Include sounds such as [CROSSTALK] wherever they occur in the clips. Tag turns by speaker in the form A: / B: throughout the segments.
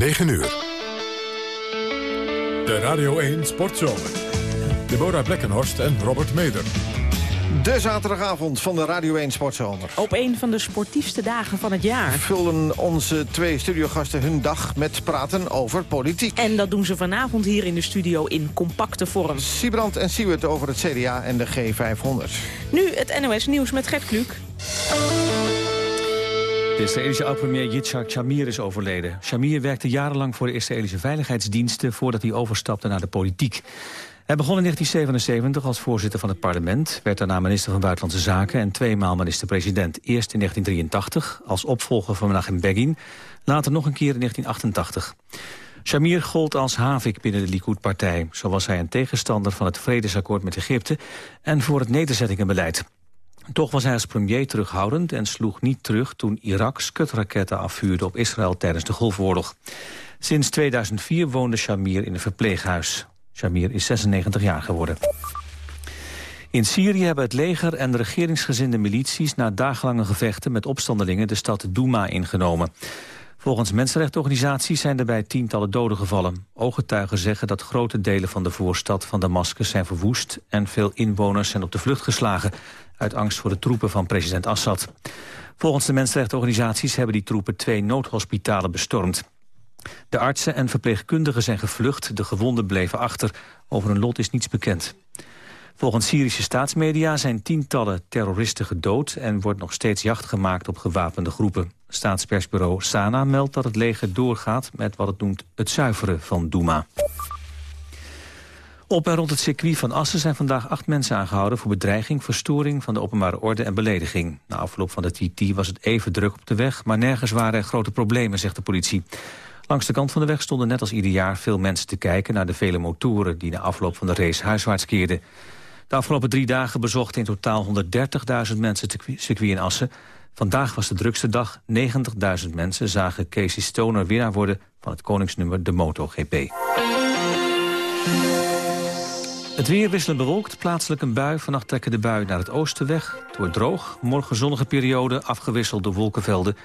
A: 9 uur. De Radio 1 Sportzomer. Deborah Blekkenhorst en Robert Meder.
B: De zaterdagavond van de Radio 1 Sportzomer.
C: Op een van de sportiefste dagen van het jaar.
B: Vullen onze twee studiogasten hun dag met praten over politiek.
C: En dat doen ze vanavond hier in de studio in compacte vorm.
B: Siebrand en Siewert over het CDA en de G500.
C: Nu het NOS Nieuws met Gert Kluk.
D: De Israëlische oud-premier Yitzhak Shamir is overleden. Shamir werkte jarenlang voor de Israëlische veiligheidsdiensten... voordat hij overstapte naar de politiek. Hij begon in 1977 als voorzitter van het parlement... werd daarna minister van Buitenlandse Zaken en tweemaal minister-president. Eerst in 1983 als opvolger van Menachem Begin, later nog een keer in 1988. Shamir gold als havik binnen de Likud-partij. Zo was hij een tegenstander van het vredesakkoord met Egypte... en voor het nederzettingenbeleid. Toch was hij als premier terughoudend en sloeg niet terug... toen Irak skutraketten afvuurde op Israël tijdens de Golfoorlog. Sinds 2004 woonde Shamir in een verpleeghuis. Shamir is 96 jaar geworden. In Syrië hebben het leger en de regeringsgezinde milities... na dagenlange gevechten met opstandelingen de stad Douma ingenomen. Volgens mensenrechtenorganisaties zijn er bij tientallen doden gevallen. Ooggetuigen zeggen dat grote delen van de voorstad van Damascus zijn verwoest... en veel inwoners zijn op de vlucht geslagen... uit angst voor de troepen van president Assad. Volgens de mensenrechtenorganisaties hebben die troepen twee noodhospitalen bestormd. De artsen en verpleegkundigen zijn gevlucht, de gewonden bleven achter. Over hun lot is niets bekend. Volgens Syrische staatsmedia zijn tientallen terroristen gedood... en wordt nog steeds jacht gemaakt op gewapende groepen. Staatspersbureau Sana meldt dat het leger doorgaat... met wat het noemt het zuiveren van Douma. Op en rond het circuit van Assen zijn vandaag acht mensen aangehouden... voor bedreiging, verstoring van de openbare orde en belediging. Na afloop van de TT was het even druk op de weg... maar nergens waren er grote problemen, zegt de politie. Langs de kant van de weg stonden net als ieder jaar veel mensen te kijken... naar de vele motoren die na afloop van de race huiswaarts keerden. De afgelopen drie dagen bezochten in totaal 130.000 mensen het circuit in Assen. Vandaag was de drukste dag. 90.000 mensen zagen Casey Stoner winnaar worden... van het koningsnummer de MotoGP. Het weer wisselend bewolkt, plaatselijk een bui. Vannacht trekken de bui naar het oosten weg. Het wordt droog, morgen zonnige periode, afgewisseld door wolkenvelden.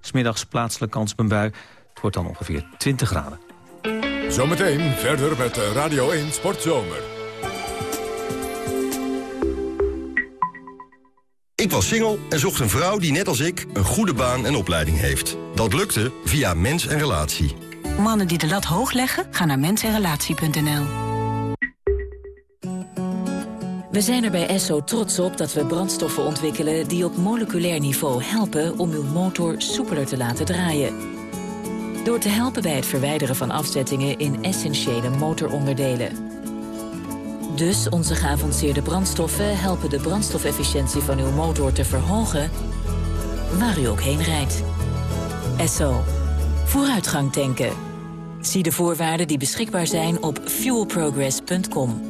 D: Smiddags plaatselijk kans op een bui. Het wordt dan ongeveer 20 graden.
A: Zometeen verder met Radio 1 Sportzomer.
E: Ik was single en zocht een vrouw die net als ik een goede baan en opleiding heeft. Dat lukte via Mens en Relatie.
F: Mannen die de lat hoog leggen, gaan naar mensenrelatie.nl. We zijn er bij Esso trots op dat we brandstoffen ontwikkelen... die op moleculair niveau helpen om uw motor soepeler te laten draaien. Door te helpen bij het verwijderen van afzettingen in essentiële motoronderdelen. Dus onze geavanceerde brandstoffen helpen de brandstofefficiëntie van uw motor te verhogen... waar u ook heen rijdt. Esso. Vooruitgang tanken. Zie de voorwaarden die beschikbaar zijn op fuelprogress.com.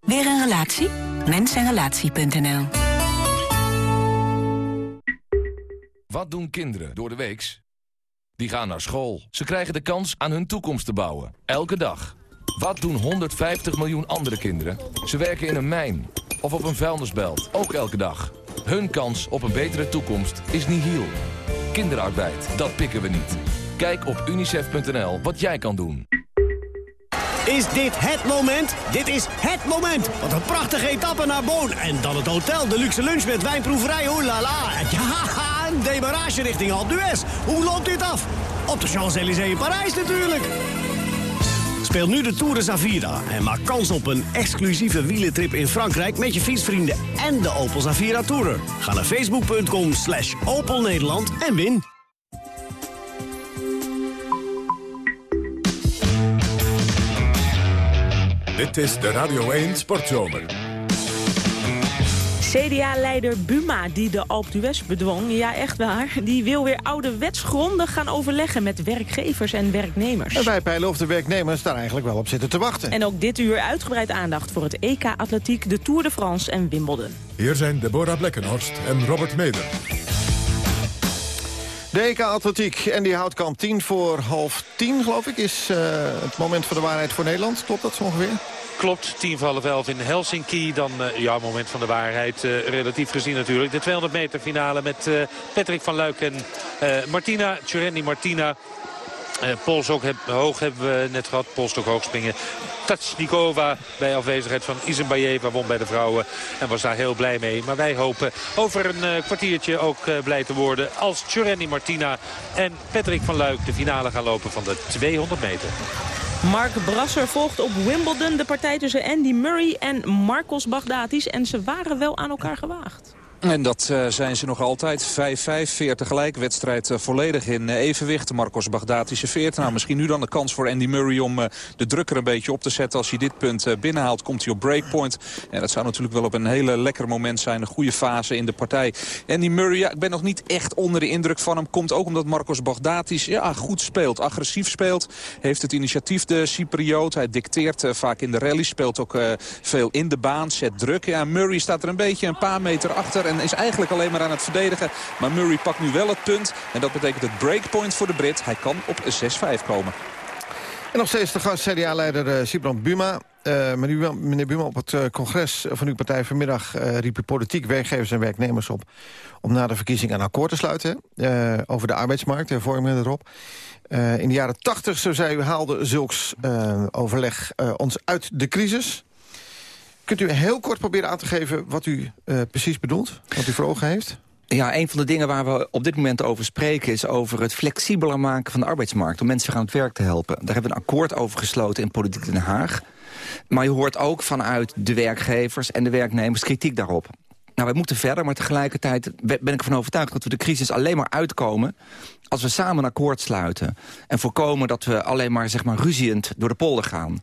F: Weer een relatie? Mensenrelatie.nl
G: Wat doen kinderen door de weeks? Die gaan naar school. Ze krijgen de kans aan hun toekomst te bouwen. Elke dag. Wat doen 150 miljoen andere kinderen? Ze werken in een mijn of op een vuilnisbelt. Ook elke dag. Hun kans op een betere toekomst is nihil. Kinderarbeid, dat pikken we niet. Kijk op unicef.nl wat jij kan doen.
H: Is dit het moment? Dit is het moment! Wat een prachtige etappe naar Boon. En dan het hotel, de luxe lunch met wijnproeverij, la. Ja, [LAUGHS] een demarage richting Alpe d'Huez. Hoe loopt dit af? Op de Champs-Élysées in Parijs natuurlijk. Speel nu de Tour de Zavira en maak kans op een exclusieve wielentrip in Frankrijk... met je fietsvrienden en de Opel Zavira Tourer. Ga naar facebook.com slash Opel Nederland en win.
A: Dit is de Radio 1 Sportzomer.
C: CDA-leider Buma, die de Alpe d'Huez bedwong, ja echt waar... die wil weer ouderwets grondig gaan overleggen met werkgevers en werknemers.
B: En wij peilen of de werknemers daar eigenlijk wel op zitten te wachten.
C: En ook dit uur uitgebreid aandacht voor het EK Atletiek, de Tour de France en Wimbledon.
A: Hier zijn Deborah Blekkenhorst en Robert Meder.
B: De EK Atletiek en die houdt kamp 10 voor half 10, geloof ik... is uh, het moment voor de waarheid voor Nederland. Klopt dat zo ongeveer?
I: Klopt, tien voor half elf in Helsinki. Dan, uh, ja, moment van de waarheid, uh, relatief gezien natuurlijk. De 200 meter finale met uh, Patrick van Luik en Martina, Tjurendi Martina. Uh, Polstok hoog hebben we net gehad. Polstok hoog springen. Tatsnikova bij afwezigheid van Isenbayeva won bij de vrouwen. En was daar heel blij mee. Maar wij hopen over een kwartiertje ook blij te worden. Als Tjureni Martina en Patrick van Luik de finale gaan lopen van de 200 meter.
C: Mark Brasser volgt op Wimbledon de partij tussen Andy Murray en Marcos Baghdatis. En ze waren wel aan elkaar gewaagd.
J: En dat uh, zijn ze nog altijd. 5-5, 4 tegelijk. Wedstrijd uh, volledig in uh, evenwicht. Marcos Baghdati serveert. Nou, misschien nu dan de kans voor Andy Murray om de druk er een beetje op te zetten. Als hij dit punt binnenhaalt, komt hij op breakpoint. En dat zou natuurlijk wel op een hele lekker moment zijn. Een goede fase in de partij. Andy Murray, ik ben nog niet echt onder de indruk van hem. Komt ook omdat Marcos Baghdatis ja, goed speelt. Agressief speelt. Heeft het initiatief de Cypriot. Hij dicteert vaak in de rally. Speelt ook veel in de baan. Zet druk. Ja, Murray staat er een beetje een paar meter achter en is eigenlijk alleen maar aan het verdedigen. Maar Murray pakt nu wel het punt. En dat betekent het breakpoint voor de Brit. Hij kan op 6-5 komen.
B: En nog steeds de gast CDA-leider uh, Sibran Buma. Uh, meneer Buma, op het uh, congres van uw partij vanmiddag riep u politiek werkgevers en werknemers op... om na de verkiezingen een akkoord te sluiten over de arbeidsmarkt, hervormingen erop. in de jaren tachtig, zo zei u, haalde zulks overleg ons uit de crisis. Kunt u heel kort proberen aan te geven wat u uh, precies bedoelt? Wat u voor ogen heeft?
K: Ja, een van de dingen waar we op dit moment over spreken... is over het flexibeler maken van de arbeidsmarkt... om mensen aan het werk te helpen. Daar hebben we een akkoord over gesloten in Politiek Den Haag. Maar je hoort ook vanuit de werkgevers en de werknemers kritiek daarop. Nou, wij moeten verder, maar tegelijkertijd ben ik ervan overtuigd... dat we de crisis alleen maar uitkomen als we samen een akkoord sluiten... en voorkomen dat we alleen maar, zeg maar ruziend door de polder gaan.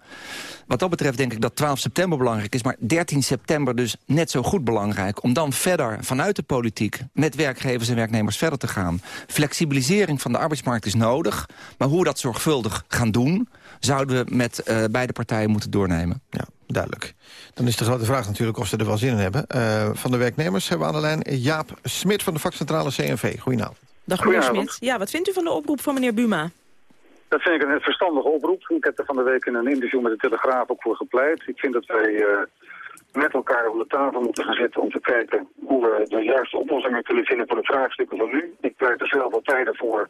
K: Wat dat betreft denk ik dat 12 september belangrijk is... maar 13 september dus net zo goed belangrijk... om dan verder vanuit de politiek met werkgevers en werknemers verder te gaan. Flexibilisering van de arbeidsmarkt is nodig... maar hoe we dat zorgvuldig gaan doen... zouden we met uh, beide partijen moeten doornemen.
B: Ja, duidelijk. Dan is de grote vraag natuurlijk of ze er wel zin in hebben. Uh, van de werknemers hebben we aan de lijn Jaap Smit van de vakcentrale CNV. Goedenavond.
C: Dag meneer Smit. Ja, wat vindt u van de oproep van meneer Buma?
L: Dat vind ik een verstandige oproep. Ik heb er van de week in een interview met de Telegraaf ook voor gepleit. Ik vind dat wij uh, met elkaar om de tafel moeten gaan zitten om te kijken hoe we de juiste oplossingen kunnen vinden voor de vraagstukken van nu. Ik pleit er zelf al tijden voor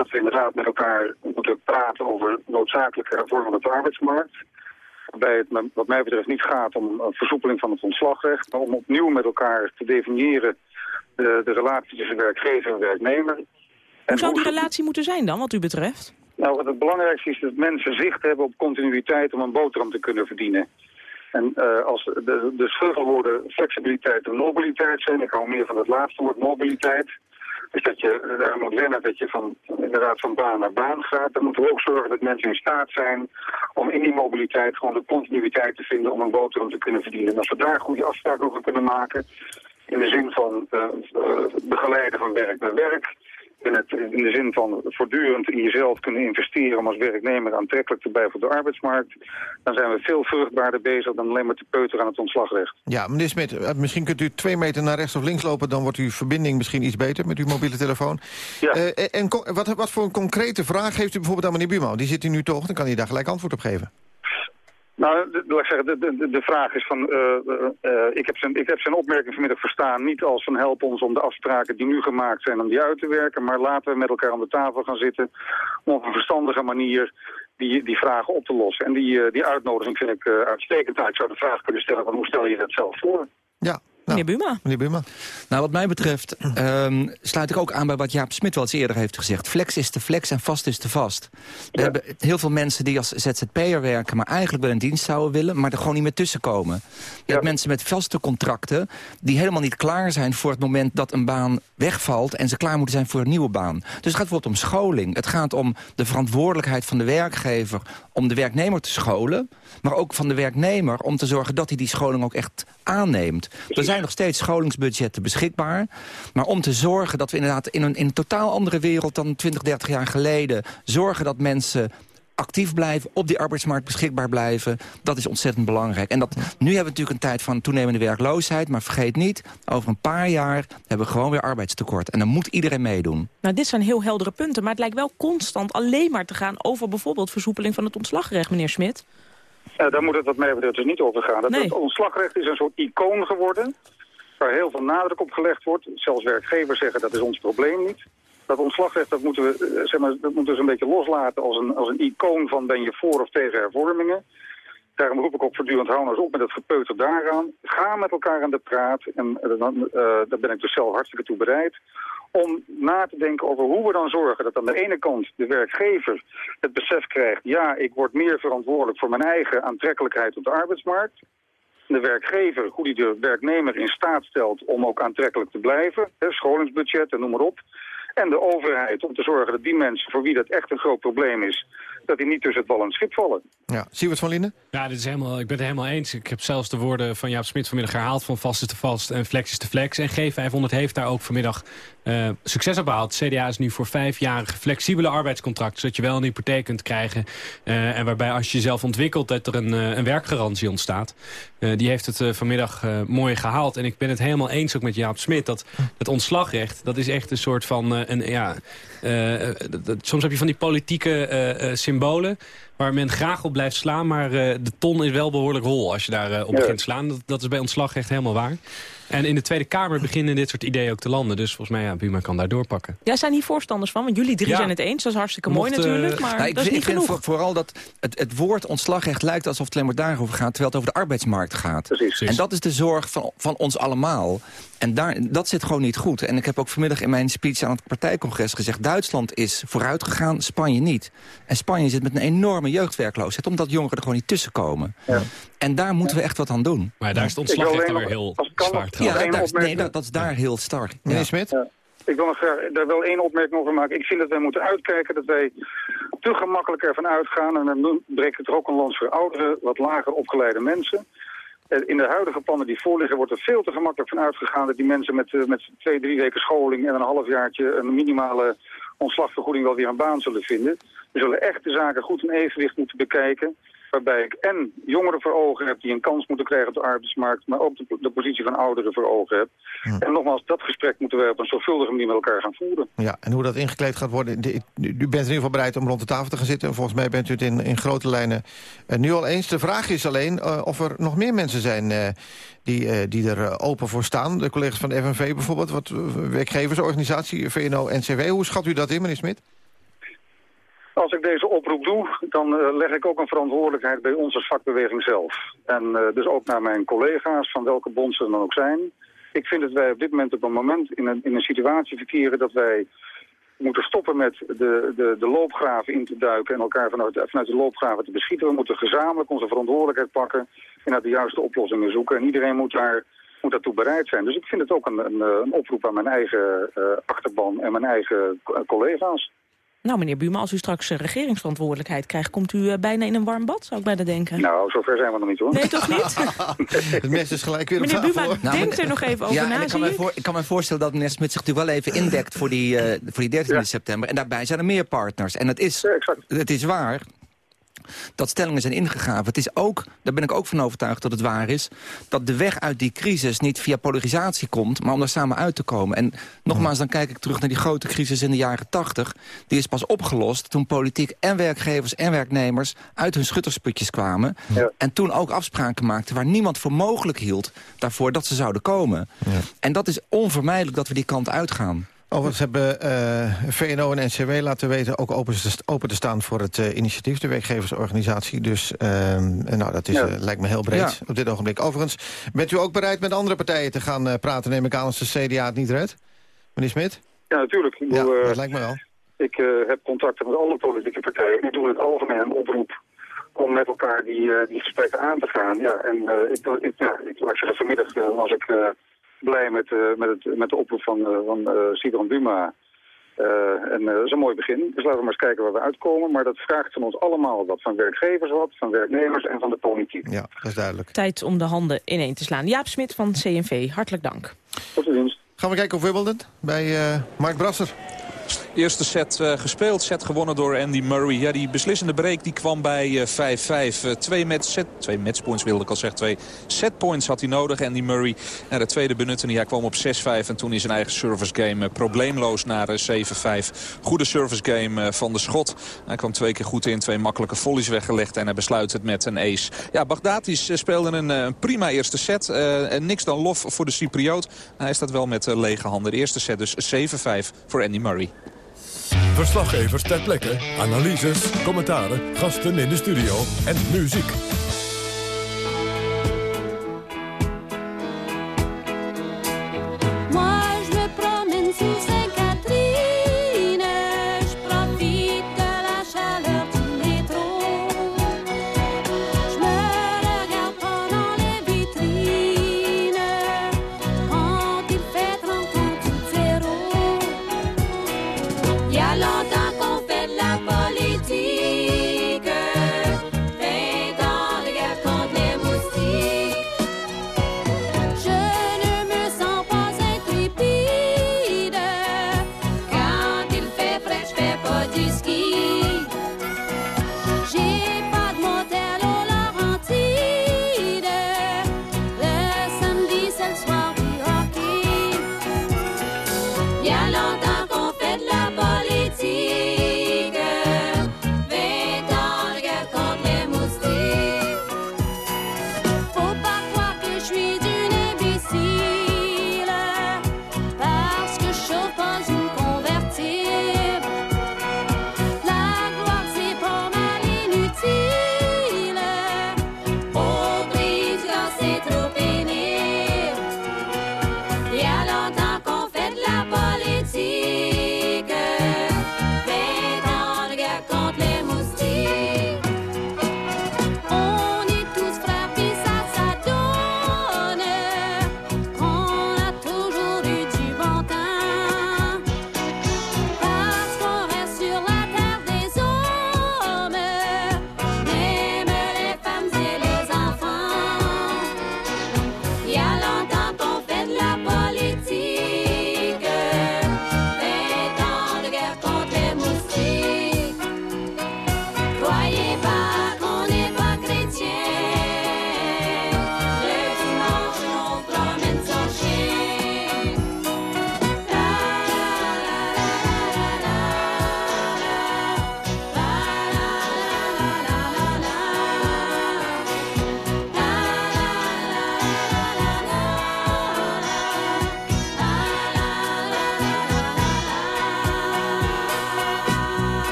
L: dat we inderdaad met elkaar moeten praten over noodzakelijke hervormingen op de arbeidsmarkt. Waarbij het wat mij betreft niet gaat om een versoepeling van het ontslagrecht, maar om opnieuw met elkaar te definiëren de, de relatie tussen werkgever en werknemer.
C: Hoe zou die relatie moeten zijn dan, wat u betreft?
L: Nou, het belangrijkste is dat mensen zicht hebben op continuïteit om een boterham te kunnen verdienen. En uh, als de, de sleutelwoorden flexibiliteit en mobiliteit zijn, ik hou meer van het laatste woord mobiliteit. Dus dat je daar moet wennen dat je van, inderdaad van baan naar baan gaat. Dan moeten we ook zorgen dat mensen in staat zijn om in die mobiliteit gewoon de continuïteit te vinden om een boterham te kunnen verdienen. En als we daar goede afspraken over kunnen maken, in de zin van uh, begeleiden van werk naar werk, in, het, in de zin van voortdurend in jezelf kunnen investeren om als werknemer aantrekkelijk te blijven op de arbeidsmarkt, dan zijn we veel vruchtbaarder bezig dan alleen maar te peuteren aan het ontslagrecht.
B: Ja, meneer Smit, eh, misschien kunt u twee meter naar rechts of links lopen, dan wordt uw verbinding misschien iets beter met uw mobiele telefoon. Ja. Uh, en wat, wat voor een concrete vraag heeft u bijvoorbeeld aan meneer Buurman? Die zit u nu toch, dan kan hij daar gelijk antwoord op geven.
L: Nou, laat ik zeggen, de, de, de vraag is van, uh, uh, ik, heb zijn, ik heb zijn opmerking vanmiddag verstaan, niet als van help ons om de afspraken die nu gemaakt zijn, om die uit te werken, maar laten we met elkaar aan de tafel gaan zitten om op een verstandige manier die, die vragen op te lossen. En die, die uitnodiging vind ik uitstekend. Nou, ik zou de vraag kunnen stellen van hoe stel je dat zelf voor?
B: Ja,
C: meneer Buma.
B: Meneer Buma.
K: Nou, wat mij betreft um, sluit ik ook aan bij wat Jaap Smit wel eens eerder heeft gezegd. Flex is te flex en vast is te vast. We hebben heel veel mensen die als ZZP'er werken... maar eigenlijk wel een dienst zouden willen... maar er gewoon niet meer tussenkomen. Je hebt mensen met vaste contracten... die helemaal niet klaar zijn voor het moment dat een baan wegvalt... en ze klaar moeten zijn voor een nieuwe baan. Dus het gaat bijvoorbeeld om scholing. Het gaat om de verantwoordelijkheid van de werkgever... om de werknemer te scholen... maar ook van de werknemer om te zorgen dat hij die scholing ook echt aanneemt. Er zijn nog steeds scholingsbudgetten beschikbaar. Maar om te zorgen dat we inderdaad in een, in een totaal andere wereld... dan 20, 30 jaar geleden zorgen dat mensen actief blijven, op die arbeidsmarkt beschikbaar blijven. Dat is ontzettend belangrijk. En dat, nu hebben we natuurlijk een tijd van toenemende werkloosheid. Maar vergeet niet, over een paar jaar hebben we gewoon weer arbeidstekort. En dan moet iedereen meedoen.
C: Nou, dit zijn heel heldere punten. Maar het lijkt wel constant alleen maar te gaan over bijvoorbeeld versoepeling van het ontslagrecht, meneer Smit.
L: Uh, daar moet het wat mij betreft dus niet over gaan. Dat Het ontslagrecht is een soort icoon geworden... waar heel veel nadruk op gelegd wordt. Zelfs werkgevers zeggen dat is ons probleem niet. Dat ontslagrecht dat moeten, we, eh, zeg maar, dat moeten we dus een beetje loslaten als een, als een icoon van ben je voor of tegen hervormingen. Daarom roep ik ook voortdurend, hou nou eens op met het gepeuter daaraan. Ga met elkaar aan de praat. En uh, daar ben ik dus zelf hartstikke toe bereid. Om na te denken over hoe we dan zorgen dat aan de ene kant de werkgever het besef krijgt... ja, ik word meer verantwoordelijk voor mijn eigen aantrekkelijkheid op de arbeidsmarkt. De werkgever, hoe die de werknemer in staat stelt om ook aantrekkelijk te blijven. Hè, scholingsbudget en noem maar op. En de overheid om te zorgen dat die mensen voor wie dat echt een groot probleem is... dat die niet tussen het wal en het schip vallen.
B: Ja, Siewert van Linden?
M: Ja, dit is helemaal, ik ben het helemaal eens. Ik heb zelfs de woorden van Jaap Smit vanmiddag herhaald... van vast is te vast en flex is te flex. En G500 heeft daar ook vanmiddag uh, succes op behaald. CDA is nu voor vijfjarige flexibele arbeidscontracten... zodat je wel een hypotheek kunt krijgen. Uh, en waarbij als je jezelf ontwikkelt dat er een, uh, een werkgarantie ontstaat. die heeft het vanmiddag mooi gehaald. En ik ben het helemaal eens ook met Jaap Smit... dat het ontslagrecht, dat is echt een soort van... een, ja, soms heb je van die politieke symbolen waar men graag op blijft slaan. Maar uh, de ton is wel behoorlijk hol als je daar uh, op begint te slaan. Dat, dat, is bij ontslagrecht helemaal waar. En in de Tweede Kamer beginnen dit soort ideeën ook te landen. Dus volgens mij, ja, Buma kan daar doorpakken.
C: Ja, zijn hier voorstanders van? Want jullie drie ja. zijn het eens. Dat is hartstikke mooi Mocht, natuurlijk. Maar nou, ik, dat is niet ik genoeg.
K: vind vooral dat het, het woord ontslagrecht lijkt alsof het alleen maar daarover gaat... terwijl het over de arbeidsmarkt gaat.
L: Precies.
K: En dat is de zorg van, van ons allemaal. En daar, dat zit gewoon niet goed. En ik heb ook vanmiddag in mijn speech aan het partijcongres gezegd... Duitsland is vooruit gegaan, Spanje niet. En Spanje zit met een enorme jeugdwerkloosheid... omdat jongeren er gewoon niet tussen komen. Ja. En daar moeten we echt wat aan doen.
M: Maar daar is het ontslagrecht weer heel zwaar.
K: Ja, daar, nee, dat, dat, is daar heel sterk.
B: Meneer Smit?
L: Ja. Ik wil nog graag daar wel één opmerking over maken. Ik vind dat wij moeten uitkijken dat wij te gemakkelijk ervan uitgaan... en dan breekt het er ook een lans voor oudere, wat lager opgeleide mensen... In de huidige plannen die voorliggen wordt er veel te gemakkelijk van uitgegaan... dat die mensen met, met twee, drie weken scholing en een halfjaartje... een minimale ontslagvergoeding wel weer een baan zullen vinden. We zullen echt de zaken goed in evenwicht moeten bekijken waarbij ik en jongeren voor ogen heb die een kans moeten krijgen op de arbeidsmarkt, maar ook de, de positie van ouderen voor ogen heb. Hm. En nogmaals, dat gesprek moeten we op een zorgvuldige manier met elkaar gaan voeren.
B: Ja, en hoe dat ingekleed gaat worden, u bent in ieder geval bereid om rond de tafel te gaan zitten. En volgens mij bent u het in, in grote lijnen uh, nu al eens. De vraag is alleen uh, of er nog meer mensen zijn uh, die, die er open voor staan. De collega's van de FNV bijvoorbeeld, wat werkgeversorganisatie, VNO-NCW. Hoe schat u dat in, meneer Smit?
L: Als ik deze oproep doe, dan uh, leg ik ook een verantwoordelijkheid bij als vakbeweging zelf. En uh, dus ook naar mijn collega's, van welke bond ze dan ook zijn. Ik vind dat wij op dit moment op een moment in een, in een situatie verkeren dat wij moeten stoppen met de, de, de loopgraven in te duiken en elkaar vanuit, vanuit de loopgraven te beschieten. We moeten gezamenlijk onze verantwoordelijkheid pakken en naar de juiste oplossingen zoeken. En iedereen moet daar moet daartoe bereid zijn. Dus ik vind het ook een, een, een oproep aan mijn eigen uh, achterban en mijn eigen collega's.
C: Nou, meneer Buma, als u straks regeringsverantwoordelijkheid krijgt... komt u bijna in een warm bad, zou ik bijna denken.
L: Nou, zover zijn we nog niet, hoor.
C: Nee, toch niet? [LAUGHS]
B: Het mes is gelijk weer
C: Meneer Buma, nou, denk er nog even over
K: ja,
C: na,
K: ik kan, me voor, ik kan me voorstellen dat meneer Smit zich natuurlijk wel even indekt... voor die, uh, voor die 13 ja. september. En daarbij zijn er meer partners. En het is,
L: ja,
K: het is waar dat stellingen zijn ingegraven. Het is ook, daar ben ik ook van overtuigd dat het waar is... dat de weg uit die crisis niet via polarisatie komt... maar om daar samen uit te komen. En nogmaals, dan kijk ik terug naar die grote crisis in de jaren 80. Die is pas opgelost toen politiek en werkgevers en werknemers... uit hun schuttersputjes kwamen.
L: Ja.
K: En toen ook afspraken maakten waar niemand voor mogelijk hield... daarvoor dat ze zouden komen.
B: Ja.
K: En dat is onvermijdelijk dat we die kant uitgaan.
B: Overigens hebben uh, VNO en NCW laten weten ook open te, open te staan voor het uh, initiatief, de werkgeversorganisatie. Dus uh, nou, dat is, ja. lijkt me heel breed ja. op dit ogenblik. Overigens, bent u ook bereid met andere partijen te gaan praten, neem ik aan, als de CDA het niet redt? Meneer Smit?
L: Ja, natuurlijk. Ik
B: ja, dat lijkt me wel.
L: Ik heb contacten met alle politieke partijen. Ik doe het algemeen een oproep om met elkaar die, die gesprekken aan te gaan. Ja, en ik, ik, ja, ik, als je vanmiddag was ik blij met, uh, met, het, met de oproep van, uh, van uh, Sidron Buma. en dat is een mooi begin. Dus laten we maar eens kijken waar we uitkomen. Maar dat vraagt van ons allemaal wat. Van werkgevers wat, van werknemers en van de politiek.
B: Ja, dat is duidelijk.
C: Tijd om de handen ineen te slaan. Jaap Smit van CNV, hartelijk dank.
L: Tot de dienst.
B: Gaan we kijken op Wimbledon bij Mark Brasser.
J: Eerste set uh, gespeeld, set gewonnen door Andy Murray. Ja, die beslissende break die kwam bij 5-5. Uh, twee, match twee matchpoints wilde ik al zeggen. Twee setpoints had hij nodig, Andy Murray. En de tweede benutte hij kwam op 6-5. En toen is zijn eigen service game probleemloos naar 7-5. Goede service game van de schot. Hij kwam twee keer goed in, twee makkelijke volleys weggelegd. En hij besluit het met een ace. Ja, Bagdatis speelde een, een prima eerste set. en niks dan lof voor de Cypriot. Hij staat wel met lege handen. De eerste set dus 7-5 voor Andy Murray.
A: Verslaggevers ter plekke, analyses, commentaren, gasten in de studio en muziek.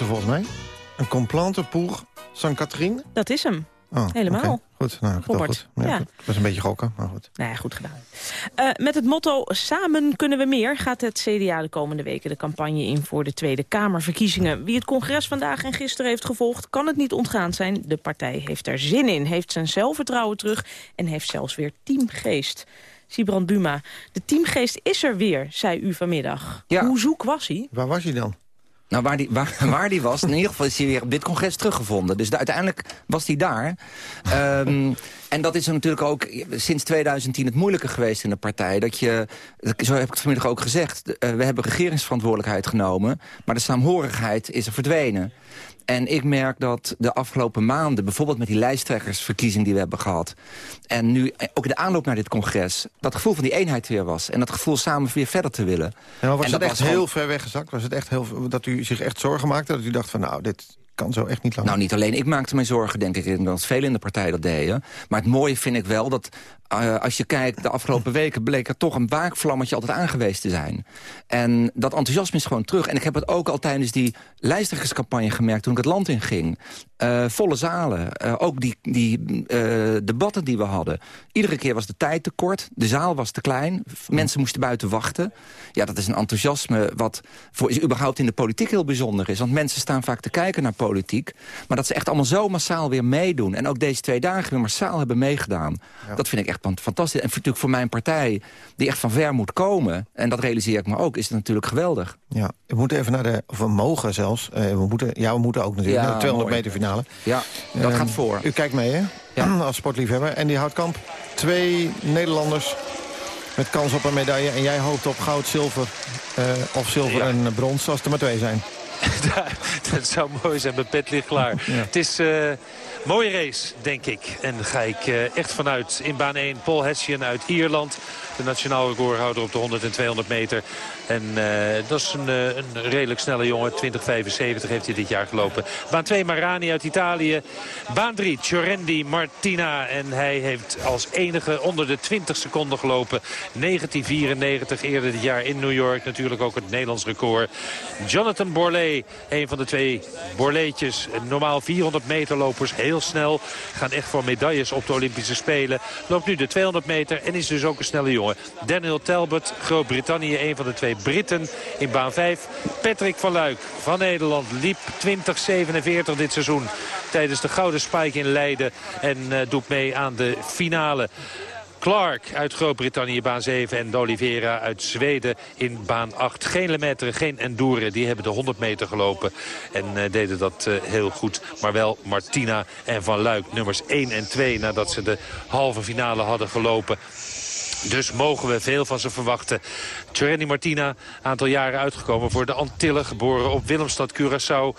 B: Ze volgens mij. Een complante pour San Catherine.
C: Dat is hem.
B: Oh,
C: Helemaal.
B: Okay. Goed, nou,
C: Robert.
B: goed. Ja,
C: Ja.
B: Goed. Dat was een beetje gokken, maar goed.
C: Nou ja, goed gedaan. Eh, met het motto Samen kunnen we meer gaat het CDA de komende weken de campagne in voor de Tweede Kamerverkiezingen. Wie het congres vandaag en gisteren heeft gevolgd kan het niet ontgaan zijn. De partij heeft er zin in, heeft zijn zelfvertrouwen terug en heeft zelfs weer teamgeest. Sibrand Buma, de teamgeest is er weer, zei u vanmiddag.
K: Ja.
C: Hoe zoek was hij?
B: Waar was hij dan?
K: Nou, waar die, waar, [LAUGHS] waar die was, in ieder geval is hij weer op dit congres teruggevonden. Dus de- uiteindelijk was hij daar. Ehm, [LAUGHS] en dat is natuurlijk ook sinds 2010 het moeilijke geweest in de partij. Dat je, zo heb ik het vanmiddag ook gezegd, eh, we hebben regeringsverantwoordelijkheid genomen. Maar de saamhorigheid is er verdwenen. En ik merk dat de afgelopen maanden, bijvoorbeeld met die lijsttrekkersverkiezing die we hebben gehad. En nu ook in de aanloop naar dit congres, dat gevoel van die eenheid weer was. En dat gevoel samen weer verder te willen.
B: Ja, maar was
K: En
B: het
K: dat
B: echt
K: was
B: heel ver weggezakt? Was het echt heel, dat u zich echt zorgen maakte? Dat u dacht van, nou, dit kan zo echt niet langer?
K: Nou, niet alleen ik maakte mij zorgen, denk ik. Dat velen in de partij dat deden. Maar het mooie vind ik wel dat eh, als je kijkt... de afgelopen weken bleek er toch een waakvlammetje altijd aangeweest te zijn. En dat enthousiasme is gewoon terug. En ik heb het ook al tijdens die lijsttrekkerscampagne gemerkt... toen ik het land in ging. Eh, volle zalen. Eh, ook die, die debatten die we hadden. Iedere keer was de tijd te kort. De zaal was te klein. Mensen moesten buiten wachten. Ja, dat is een enthousiasme wat voor is überhaupt in de politiek heel bijzonder is. Want mensen staan vaak te kijken naar politiek. Maar dat ze echt allemaal zo massaal weer meedoen. En ook deze twee dagen weer massaal hebben meegedaan. Dat vind ik echt echt fantastisch. En natuurlijk voor mijn partij, die echt van ver moet komen... en dat realiseer ik me ook, is het natuurlijk geweldig.
B: Ja, we moeten even naar de... of we mogen zelfs. Uh, we moeten, ja, we moeten ook natuurlijk. naar de 200 meter finale.
K: Ja, dat
B: Uh,
K: gaat voor.
B: U kijkt mee, hè?
K: Ja. [CLEARS THROAT]
B: Als sportliefhebber. En die Houtkamp, twee Nederlanders met kans op een medaille. En jij hoopt op goud, zilver uh, of zilver
I: Ja.
B: en brons, als er maar twee zijn. [LAUGHS]
I: dat zou mooi zijn, mijn pet ligt klaar. Het is mooie race, denk ik. En ga ik eh, echt vanuit in baan 1. Paul Hessian uit Ierland. De nationaal recordhouder op de 100 en 200 meter. En eh, dat is een, eh, een redelijk snelle jongen. 2075 heeft hij dit jaar gelopen. Baan 2 Marani uit Italië. Baan 3 Ciorendi Martina. En hij heeft als enige onder de 20 seconden gelopen. 1994 eerder dit jaar in New York. Natuurlijk ook het Nederlands record. Jonathan Borlée, een van de twee Borleetjes. Normaal 400 meter lopers, heel snel. Gaan echt voor medailles op de Olympische Spelen. Loopt nu de 200 meter en is dus ook een snelle jongen. Daniel Talbot, Groot-Brittannië, een van de twee Britten in baan 5. Patrick van Luik van Nederland liep 2047 dit seizoen. Tijdens de Gouden Spike in Leiden. En uh, doet mee aan de finale. Clark uit Groot-Brittannië, baan 7. En D'Oliveira uit Zweden in baan 8. Geen Lemaitre, geen Endure. Die hebben de 100 meter gelopen. En uh, deden dat uh, heel goed. Maar wel Martina en Van Luik, nummers 1 en 2. Nadat ze de halve finale hadden gelopen. Dus mogen we veel van ze verwachten. Tjerendi Martina, aantal jaren uitgekomen voor de Antillen. Geboren op Willemstad, Curaçao.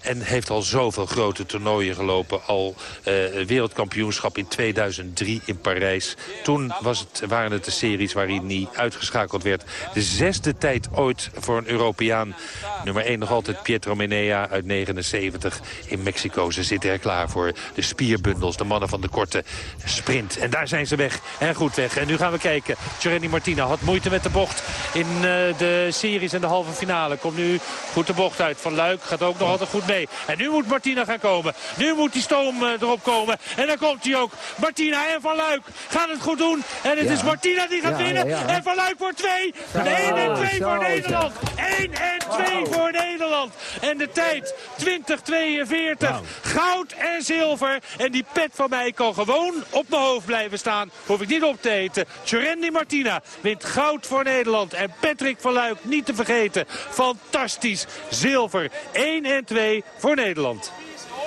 I: En heeft al zoveel grote toernooien gelopen. Al uh, wereldkampioenschap in 2003 in Parijs. Toen was het, waren het de series waarin hij uitgeschakeld werd. De zesde tijd ooit voor een Europeaan. Nummer 1 nog altijd Pietro Menea uit 79 in Mexico. Ze zitten er klaar voor. De spierbundels, de mannen van de korte sprint. En daar zijn ze weg. En goed weg. En nu gaan we kijken. Tjerendi Martina had moeite met de bocht in uh, de series en de halve finale. Komt nu goed de bocht uit. Van Luik gaat ook nog altijd goed mee. En nu moet Martina gaan komen. Nu moet die stoom uh, erop komen. En dan komt hij ook. Martina en Van Luik gaan het goed doen. En het ja. is Martina die gaat ja, winnen. Ja, en Van Luik voor 2. 1 en 2 voor Nederland. 1 en 2 wow. voor Nederland. En de tijd 2042. Wow. Goud en zilver. En die pet van mij kan gewoon op mijn hoofd blijven staan. Hoef ik niet op te eten. Tjerendi Martina wint goud voor Nederland. En Patrick van Luik niet te vergeten. Fantastisch. Zilver. 1 en 2 voor Nederland.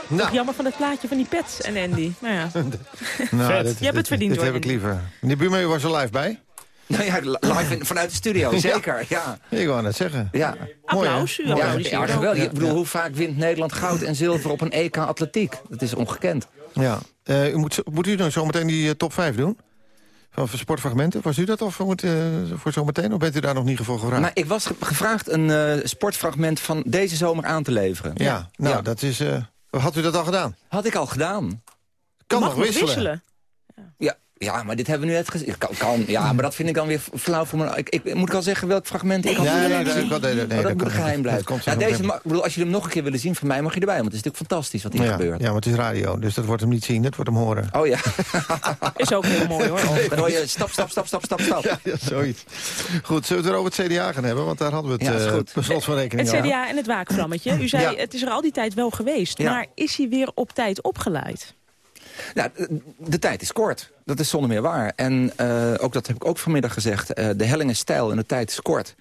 C: Nou. Jammer van het plaatje van die pet en Andy. Maar [LAUGHS] ja.
B: nou, dit, [LAUGHS]
C: Je hebt het verdiend
B: dit heb ik liever. Meneer Buma, u was er live bij?
K: Nou ja, live in, vanuit de studio, [LAUGHS] zeker. Ja.
B: ja. Ik wou net zeggen.
K: Ja.
C: Applaus.
K: Mooi, ja, ja, geweldig. Ik bedoel, hoe vaak wint Nederland goud en zilver op een EK atletiek? Dat is ongekend.
B: Ja. Uh, u moet, moet u dan zometeen die uh, top 5 doen? Van sportfragmenten. Was u dat of moet, uh, voor zometeen? Of bent u daar nog niet voor gevraagd?
K: Maar ik was gevraagd een uh, sportfragment van deze zomer aan te leveren.
B: Ja, ja. nou, ja. dat is... Uh, had u dat al gedaan?
K: Had ik al gedaan.
B: Kan nog wisselen.
C: wisselen.
K: Ja, ja, maar dit hebben we nu net gezien. Kan, kan, ja, maar dat vind ik dan weer flauw voor me. Ik, ik, moet ik al zeggen welk fragment ik had
B: nee, nee, nee, nee, nee, nee,
K: dat moet geheim blijven. Nou, deze, mag, bedoel, als je hem nog een keer willen zien van mij, mag je erbij. Want het is natuurlijk fantastisch wat hier
B: ja,
K: gebeurt.
B: Ja, maar het is radio, dus dat wordt hem niet zien, dat wordt hem horen.
K: Oh ja. [LAUGHS]
C: is ook heel mooi hoor.
K: Dan hoor je stap, stap, stap, stap, stap, stap. [LAUGHS]
B: Ja, ja, zoiets. Goed, zullen we het er over het CDA gaan hebben? Want daar hadden we het ja, uh, slot van rekening
C: Het CDA en het waakvlammetje. U zei, ja. het is er al die tijd wel geweest. Ja. Maar is hij weer op tijd opgeleid?
K: Nou, de tijd is kort. Dat is zonder meer waar. En uh, ook dat heb ik ook vanmiddag gezegd. Uh, de helling is stijl en de tijd is kort.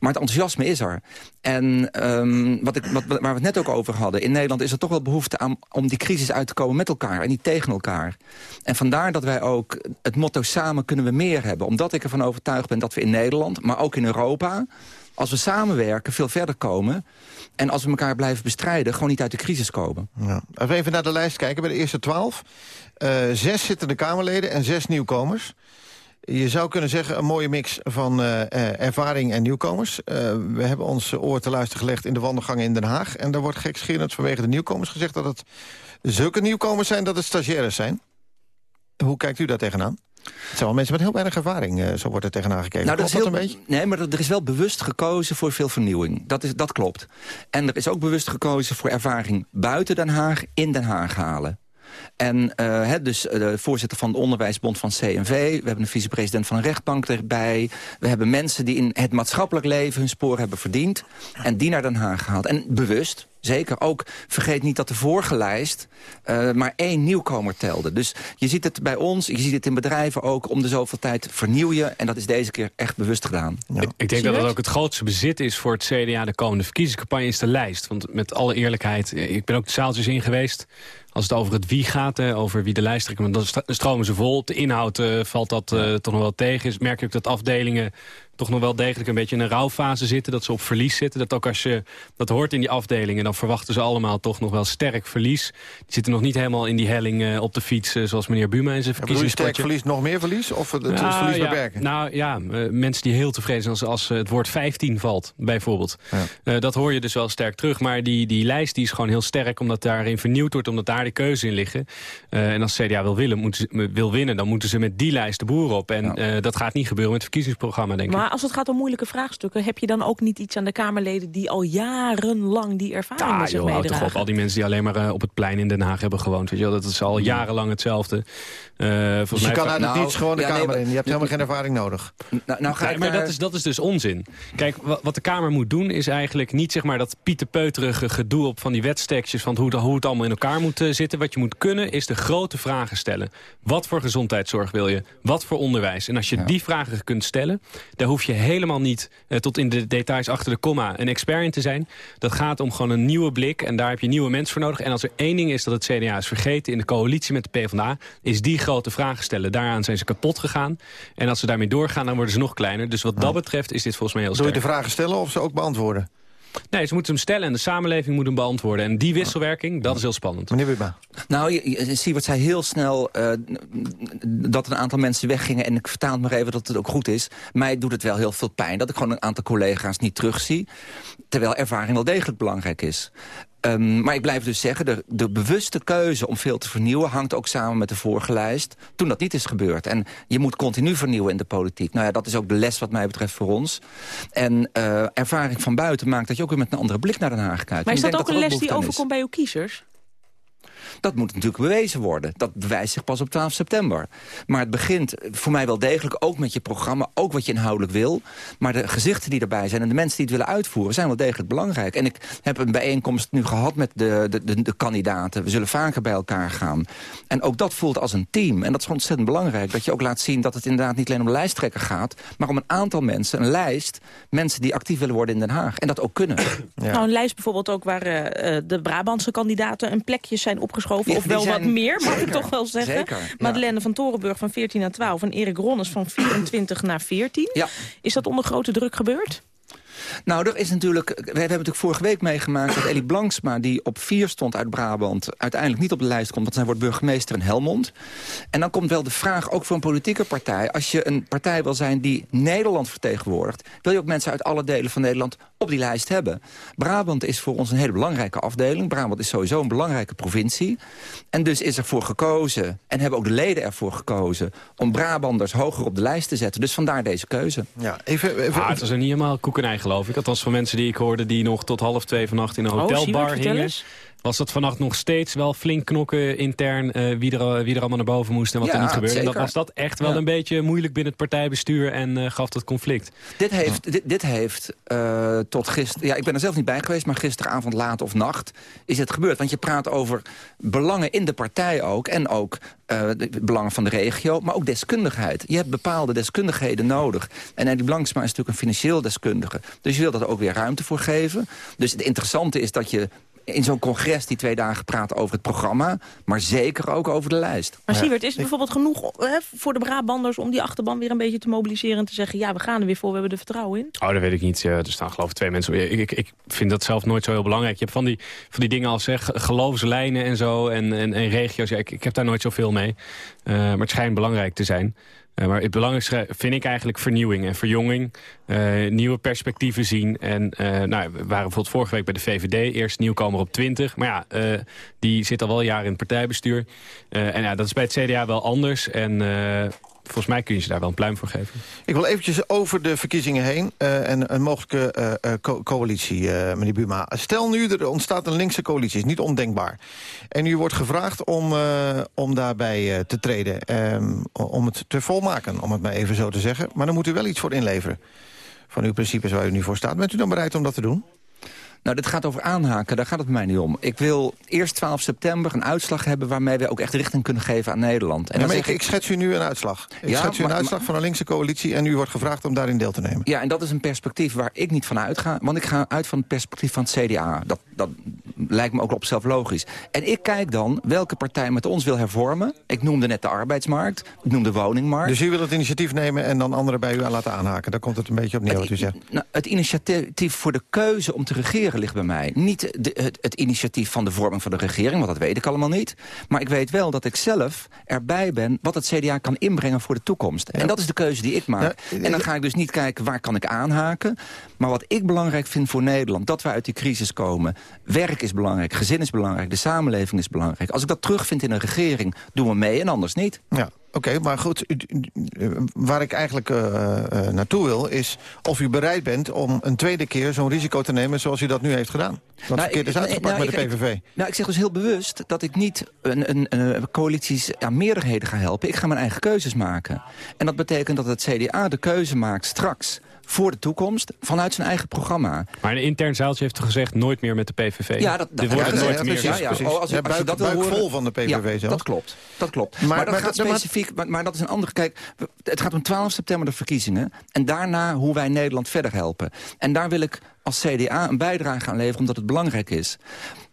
K: Maar het enthousiasme is er. En um, wat ik, wat, waar we het net ook over hadden. In Nederland is er toch wel behoefte aan om die crisis uit te komen met elkaar. En niet tegen elkaar. En vandaar dat wij ook het motto samen kunnen we meer hebben. Omdat ik ervan overtuigd ben dat we in Nederland, maar ook in Europa... als we samenwerken veel verder komen... en als we elkaar blijven bestrijden, gewoon niet uit de crisis komen.
B: Ja. Even naar de lijst kijken bij de eerste twaalf. Uh, zes zittende Kamerleden en zes nieuwkomers. Je zou kunnen zeggen een mooie mix van uh, uh, ervaring en nieuwkomers. We hebben ons oor te luisteren gelegd in de wandelgangen in Den Haag. En daar wordt gekscherend vanwege de nieuwkomers gezegd... dat het zulke nieuwkomers zijn dat het stagiaires zijn. Hoe kijkt u daar tegenaan? Het zijn wel mensen met heel weinig ervaring, uh, zo wordt er tegenaan gekeken.
K: Nou, dat is heel,
B: een beetje?
K: Nee, maar er is wel bewust gekozen voor veel vernieuwing. Dat, is, dat klopt. En er is ook bewust gekozen voor ervaring buiten Den Haag, in Den Haag halen. En uh, he, dus uh, de voorzitter van de onderwijsbond van CNV... we hebben een vicepresident van een rechtbank erbij... we hebben mensen die in het maatschappelijk leven hun spoor hebben verdiend... en die naar Den Haag gehaald. En bewust, Zeker. Ook vergeet niet dat de vorige lijst uh, maar één nieuwkomer telde. Dus je ziet het bij ons, je ziet het in bedrijven ook... om de zoveel tijd vernieuw je. En dat is deze keer echt bewust gedaan.
M: Ja. Ik, ik, denk dat het ook het grootste bezit is voor het CDA... de komende verkiezingscampagne is de lijst. Want met alle eerlijkheid, ik ben ook de zaaltjes in geweest als het over het wie gaat, hè, over wie de lijsttrekker... dan stromen ze vol. Op de inhoud uh, valt dat uh, toch nog wel tegen. Is, merk je ook dat afdelingen toch nog wel degelijk een beetje in een rouwfase zitten. Dat ze op verlies zitten. Dat ook als je dat hoort in die afdelingen... dan verwachten ze allemaal toch nog wel sterk verlies. Die zitten nog niet helemaal in die helling uh, op de fiets... zoals meneer Buma in zijn verkiezingspotje.
B: sterk verlies, nog meer verlies? Of het nou, verlies
M: ja,
B: beperken?
M: Nou ja, mensen die heel tevreden zijn als, als het woord 15 valt, bijvoorbeeld. Ja. dat hoor je dus wel sterk terug. Maar die, die lijst die is gewoon heel sterk... omdat daarin vernieuwd wordt, omdat daar de keuze in liggen. En als CDA wil, willen, wil winnen, dan moeten ze met die lijst de boeren op. En ja. dat gaat niet gebeuren met het verkiezingsprogramma, denk
C: maar
M: ik.
C: Maar als het gaat om moeilijke vraagstukken... heb je dan ook niet iets aan de Kamerleden... die al jarenlang die ervaring
M: ja,
C: met zich
M: joh,
C: meedragen?
M: toch op. Al die mensen die alleen maar uh, op het plein in Den Haag hebben gewoond. Weet je wel, dat is al jarenlang hetzelfde. Uh,
B: dus je kan uit het niets gewoon de ja, Kamer nee, in. Je hebt helemaal geen ervaring nodig.
M: Nou, nou ga ik maar dat, is, dat is dus onzin. Kijk, wat, de Kamer moet doen is eigenlijk niet zeg maar, dat pieterpeuterige gedoe op van die wetstekstjes... van hoe, hoe het allemaal in elkaar moet uh, zitten. Wat je moet kunnen is de grote vragen stellen. Wat voor gezondheidszorg wil je? Wat voor onderwijs? En als je ja. die vragen kunt stellen... dan hoef je helemaal niet uh, tot in de details achter de komma een expert in te zijn. Dat gaat om gewoon een nieuwe blik en daar heb je nieuwe mensen voor nodig. En als er één ding is dat het CDA is vergeten in de coalitie met de PvdA... is die grote vragen stellen. Daaraan zijn ze kapot gegaan. En als ze daarmee doorgaan, dan worden ze nog kleiner. Dus wat dat betreft is dit volgens mij heel sterk.
B: Doe je de vragen stellen of ze ook beantwoorden?
M: Nee, ze moeten hem stellen en de samenleving moet hem beantwoorden. En die wisselwerking, dat is heel spannend.
B: Meneer Wibba.
K: Nou, Siewert zei heel snel uh, dat een aantal mensen weggingen... en ik vertaal het maar even dat het ook goed is. Mij doet het wel heel veel pijn dat ik gewoon een aantal collega's niet terugzie. Terwijl ervaring wel degelijk belangrijk is. Um, maar ik blijf dus zeggen, de, de, bewuste keuze om veel te vernieuwen... hangt ook samen met de vorige lijst, toen dat niet is gebeurd. En je moet continu vernieuwen in de politiek. Nou ja, dat is ook de les wat mij betreft voor ons. En uh, ervaring van buiten maakt dat je ook weer met een andere blik naar Den Haag kijkt.
C: Maar is dat ook
K: dat
C: een les die overkomt bij uw kiezers?
K: Dat moet natuurlijk bewezen worden. Dat bewijst zich pas op 12 september. Maar het begint voor mij wel degelijk ook met je programma. Ook wat je inhoudelijk wil. Maar de gezichten die erbij zijn en de mensen die het willen uitvoeren... zijn wel degelijk belangrijk. En ik heb een bijeenkomst nu gehad met de, de, de, kandidaten. We zullen vaker bij elkaar gaan. En ook dat voelt als een team. En dat is ontzettend belangrijk. Dat je ook laat zien dat het inderdaad niet alleen om lijsttrekker gaat... maar om een aantal mensen, een lijst... mensen die actief willen worden in Den Haag. En dat ook kunnen.
C: Nou, een lijst bijvoorbeeld ook waar uh, de Brabantse kandidaten... een plekje zijn opgeschoven.
K: Ja,
C: of wel
K: zijn...
C: wat meer, mag ik toch wel zeggen.
K: Zeker.
C: Madeleine van Torenburg van 14 naar 12 en Erik Ronnes van 24 naar 14.
K: Ja.
C: Is dat onder grote druk gebeurd?
K: Nou, er is natuurlijk... We hebben natuurlijk vorige week meegemaakt dat Ellie Blanksma... die op vier stond uit Brabant, uiteindelijk niet op de lijst komt... want zij wordt burgemeester in Helmond. En dan komt wel de vraag, ook voor een politieke partij... als je een partij wil zijn die Nederland vertegenwoordigt... wil je ook mensen uit alle delen van Nederland op die lijst hebben. Brabant is voor ons een hele belangrijke afdeling. Brabant is sowieso een belangrijke provincie. En dus is ervoor gekozen, en hebben ook de leden ervoor gekozen... om Brabanders hoger op de lijst te zetten. Dus vandaar deze keuze.
B: Ja, even, even...
M: Ah, het was er niet helemaal koekenij geloof ik. Dat was van mensen die ik hoorde die nog tot half twee vannacht in een
C: Oh,
M: hotelbar
C: Siewert,
M: hingen. Was dat vannacht nog steeds wel flink knokken intern uh, wie, er, wie er allemaal naar boven moest en wat
K: Ja,
M: er niet gebeurde. En dat was dat echt wel
K: Ja.
M: een beetje moeilijk binnen het partijbestuur en uh, gaf dat conflict.
K: Dit heeft, dit, dit heeft uh, tot gisteren... Ja, ik ben er zelf niet bij geweest, maar gisteravond laat of nacht is het gebeurd. Want je praat over belangen in de partij ook... en ook de belangen van de regio, maar ook deskundigheid. Je hebt bepaalde deskundigheden nodig. En Eddie Blanksma is natuurlijk een financieel deskundige. Dus je wil daar ook weer ruimte voor geven. Dus het interessante is dat je in zo'n congres die twee dagen praat over het programma... maar zeker ook over de lijst.
C: Maar Siewert, is het bijvoorbeeld genoeg hè, voor de Brabanders... om die achterban weer een beetje te mobiliseren en te zeggen... ja, we gaan er weer voor, we hebben er vertrouwen in?
M: Oh, dat weet ik niet. Er staan geloof ik twee mensen. Ik, ik, ik vind dat zelf nooit zo heel belangrijk. Je hebt van die, van die dingen als zeg, geloofslijnen en zo en, en, en regio's. Ja, ik, ik heb daar nooit zoveel mee. Uh, maar het schijnt belangrijk te zijn. Uh, maar het belangrijkste vind ik eigenlijk vernieuwing en verjonging. Uh, nieuwe perspectieven zien. En uh, nou, we waren bijvoorbeeld vorige week bij de VVD. Eerst nieuwkomer op 20. Maar ja, die zit al wel jaren in het partijbestuur. en ja, dat is bij het CDA wel anders. En volgens mij kun je ze daar wel een pluim voor geven.
B: Ik wil eventjes over de verkiezingen heen uh, en een mogelijke uh, co coalitie, meneer Buma. Stel nu, er ontstaat een linkse coalitie, is niet ondenkbaar. En u wordt gevraagd om, om daarbij te treden, um, om het te volmaken, om het maar even zo te zeggen. Maar dan moet u wel iets voor inleveren van uw principes waar u nu voor staat. Bent u dan bereid om dat te doen?
K: Nou, dit gaat over aanhaken, daar gaat het mij niet om. Ik wil eerst 12 september een uitslag hebben... waarmee we ook echt richting kunnen geven aan Nederland.
B: En ik, ik, schets u nu een uitslag. Ik ja, schets u een uitslag van een linkse coalitie... en u wordt gevraagd om daarin deel te nemen.
K: Ja, en dat is een perspectief waar ik niet van uitga. Want ik ga uit van het perspectief van het CDA. Dat, dat lijkt me ook op zelf logisch. En ik kijk dan welke partij met ons wil hervormen. Ik noemde net de arbeidsmarkt, ik noemde de woningmarkt.
B: Dus u wil het initiatief nemen en dan anderen bij u aan laten aanhaken. Daar komt het een beetje op neer wat u zegt.
K: Nou, het initiatief voor de keuze om te regeren ligt bij mij. Niet de, het, het, initiatief van de vorming van de regering, want dat weet ik allemaal niet. Maar ik weet wel dat ik zelf erbij ben wat het CDA kan inbrengen voor de toekomst. En dat is de keuze die ik maak. en dan ga ik dus niet kijken waar kan ik aanhaken. Maar wat ik belangrijk vind voor Nederland, dat we uit die crisis komen. Werk is belangrijk, gezin is belangrijk, de samenleving is belangrijk. Als ik dat terugvind in een regering, doen we mee en anders niet.
B: Ja. Oké, maar goed, waar ik eigenlijk uh, uh, naartoe wil... is of u bereid bent om een tweede keer zo'n risico te nemen... zoals u dat nu heeft gedaan. Wat nou, verkeerd is uitgepakt nou, met de PVV.
K: nou, ik zeg dus heel bewust dat ik niet een, een, een coalities aan meerderheden ga helpen. Ik ga mijn eigen keuzes maken. En dat betekent dat het CDA de keuze maakt straks voor de toekomst vanuit zijn eigen programma.
M: Maar een intern zaaltje heeft wordt nooit meer met de PVV?
K: Ja, dat, dat,
B: wordt nooit meer. Ja, ja, oh, als, als, je dat wil horen, vol van de PVV
K: ja, dat klopt. Dat klopt. Maar, maar dat gaat specifiek, maar, maar, dat is een andere... Kijk, het gaat om 12 september de verkiezingen. En daarna hoe wij Nederland verder helpen. En daar wil ik als CDA een bijdrage aan leveren, omdat het belangrijk is.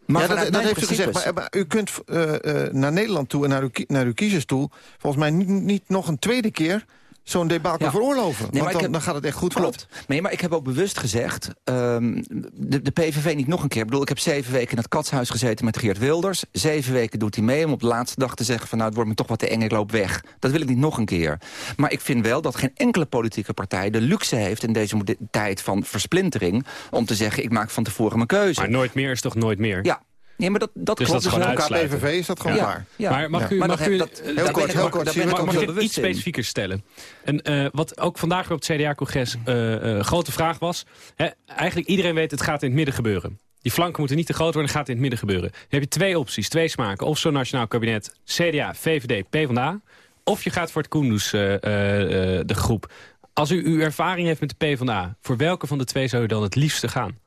B: Maar ja, dat, dat heeft u gezegd. Maar, u kunt uh, uh, naar Nederland toe en naar uw, naar uw kiezers toe... volgens mij niet, niet nog een tweede keer zo'n debakel ja. veroorloven. Nee, want dan, dan, gaat het echt goed
K: Klopt. Nee, maar ik heb ook bewust gezegd... Um, de, de, PVV niet nog een keer. Ik bedoel, ik heb zeven weken in het katshuis gezeten met Geert Wilders. Zeven weken doet hij mee om op de laatste dag te zeggen... van nou, het wordt me toch wat te eng, ik loop weg. Dat wil ik niet nog een keer. Maar ik vind wel dat geen enkele politieke partij de luxe heeft... in deze tijd van versplintering... om te zeggen, ik maak van tevoren mijn keuze.
M: Maar nooit meer is toch nooit meer?
K: Ja, Nee, maar dat, dat
M: dus
K: klopt.
M: Dat is
B: dus elkaar PVV is dat gewoon ja, waar.
M: Ja. Maar mag u,
K: maar
M: mag
K: dat,
M: u
K: dat,
B: heel kort, heel kort,
M: mag, mag, ik iets specifieker stellen? En uh, wat ook vandaag op het CDA-congres uh, uh, grote vraag was... Hè, eigenlijk iedereen weet, het gaat in het midden gebeuren. Die flanken moeten niet te groot worden, het gaat in het midden gebeuren. Dan heb je twee opties, twee smaken. Of zo'n nationaal kabinet, CDA, VVD, PvdA... of je gaat voor het Koenders, de groep. Als u uw ervaring heeft met de PvdA... voor welke van de twee zou u dan het liefste gaan?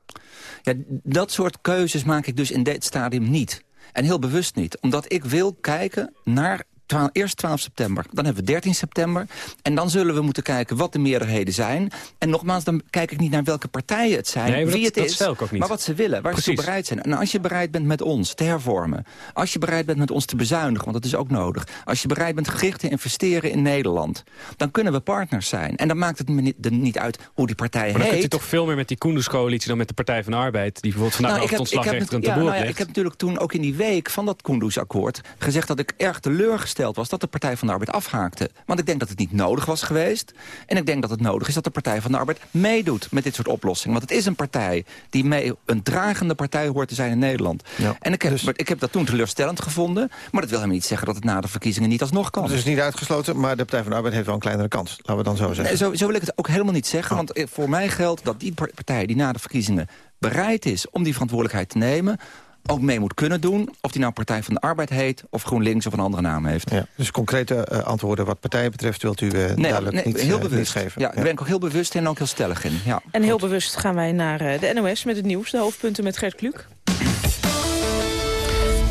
K: Ja, dat soort keuzes maak ik dus in dit stadium niet. En heel bewust niet. Omdat ik wil kijken naar eerst 12 september, dan hebben we 13 september. En dan zullen we moeten kijken wat de meerderheden zijn. En nogmaals, dan kijk ik niet naar welke partijen het zijn, wie het is. Maar wat ze willen, waar Precies. ze bereid zijn. En als je bereid bent met ons te hervormen. Als je bereid bent met ons te bezuinigen, want dat is ook nodig. Als je bereid bent gericht te investeren in Nederland. Dan kunnen we partners zijn. En dan maakt het me niet, niet uit hoe die partij heet.
M: Maar dan
K: heet.
M: kunt u toch veel meer met die Koenderscoalitie dan met de Partij van de Arbeid. Die bijvoorbeeld vandaag nou, het ontslagrechter een
K: ja, nou ja, Ik heb natuurlijk toen ook in die week van dat Koendersakkoord gezegd dat ik erg teleurgesteld was dat de Partij van de Arbeid afhaakte. Want ik denk dat het niet nodig was geweest. En ik denk dat het nodig is dat de Partij van de Arbeid meedoet met dit soort oplossingen. Want het is een partij die mee een dragende partij hoort te zijn in Nederland. Ja. En ik heb, dus... ik heb dat toen teleurstellend gevonden. Maar dat wil helemaal niet zeggen dat het na de verkiezingen niet alsnog kan.
B: Het is niet uitgesloten, maar de Partij van de Arbeid heeft wel een kleinere kans. Laten we dan zo zeggen. Nee,
K: zo, zo wil ik het ook helemaal niet zeggen. Oh. Want eh, voor mij geldt dat die partij die na de verkiezingen bereid is om die verantwoordelijkheid te nemen ook mee moet kunnen doen. Of die nou Partij van de Arbeid heet of GroenLinks of een andere naam heeft. Ja,
B: dus concrete uh, antwoorden wat partijen betreft wilt u uh, nee, duidelijk nee, niet, heel uh, bewust. geven.
K: Ja, daar ben ik ook heel bewust en ook heel stellig in. Ja.
C: En heel bewust gaan wij naar de NOS met het nieuws. De hoofdpunten met Gert Kluk.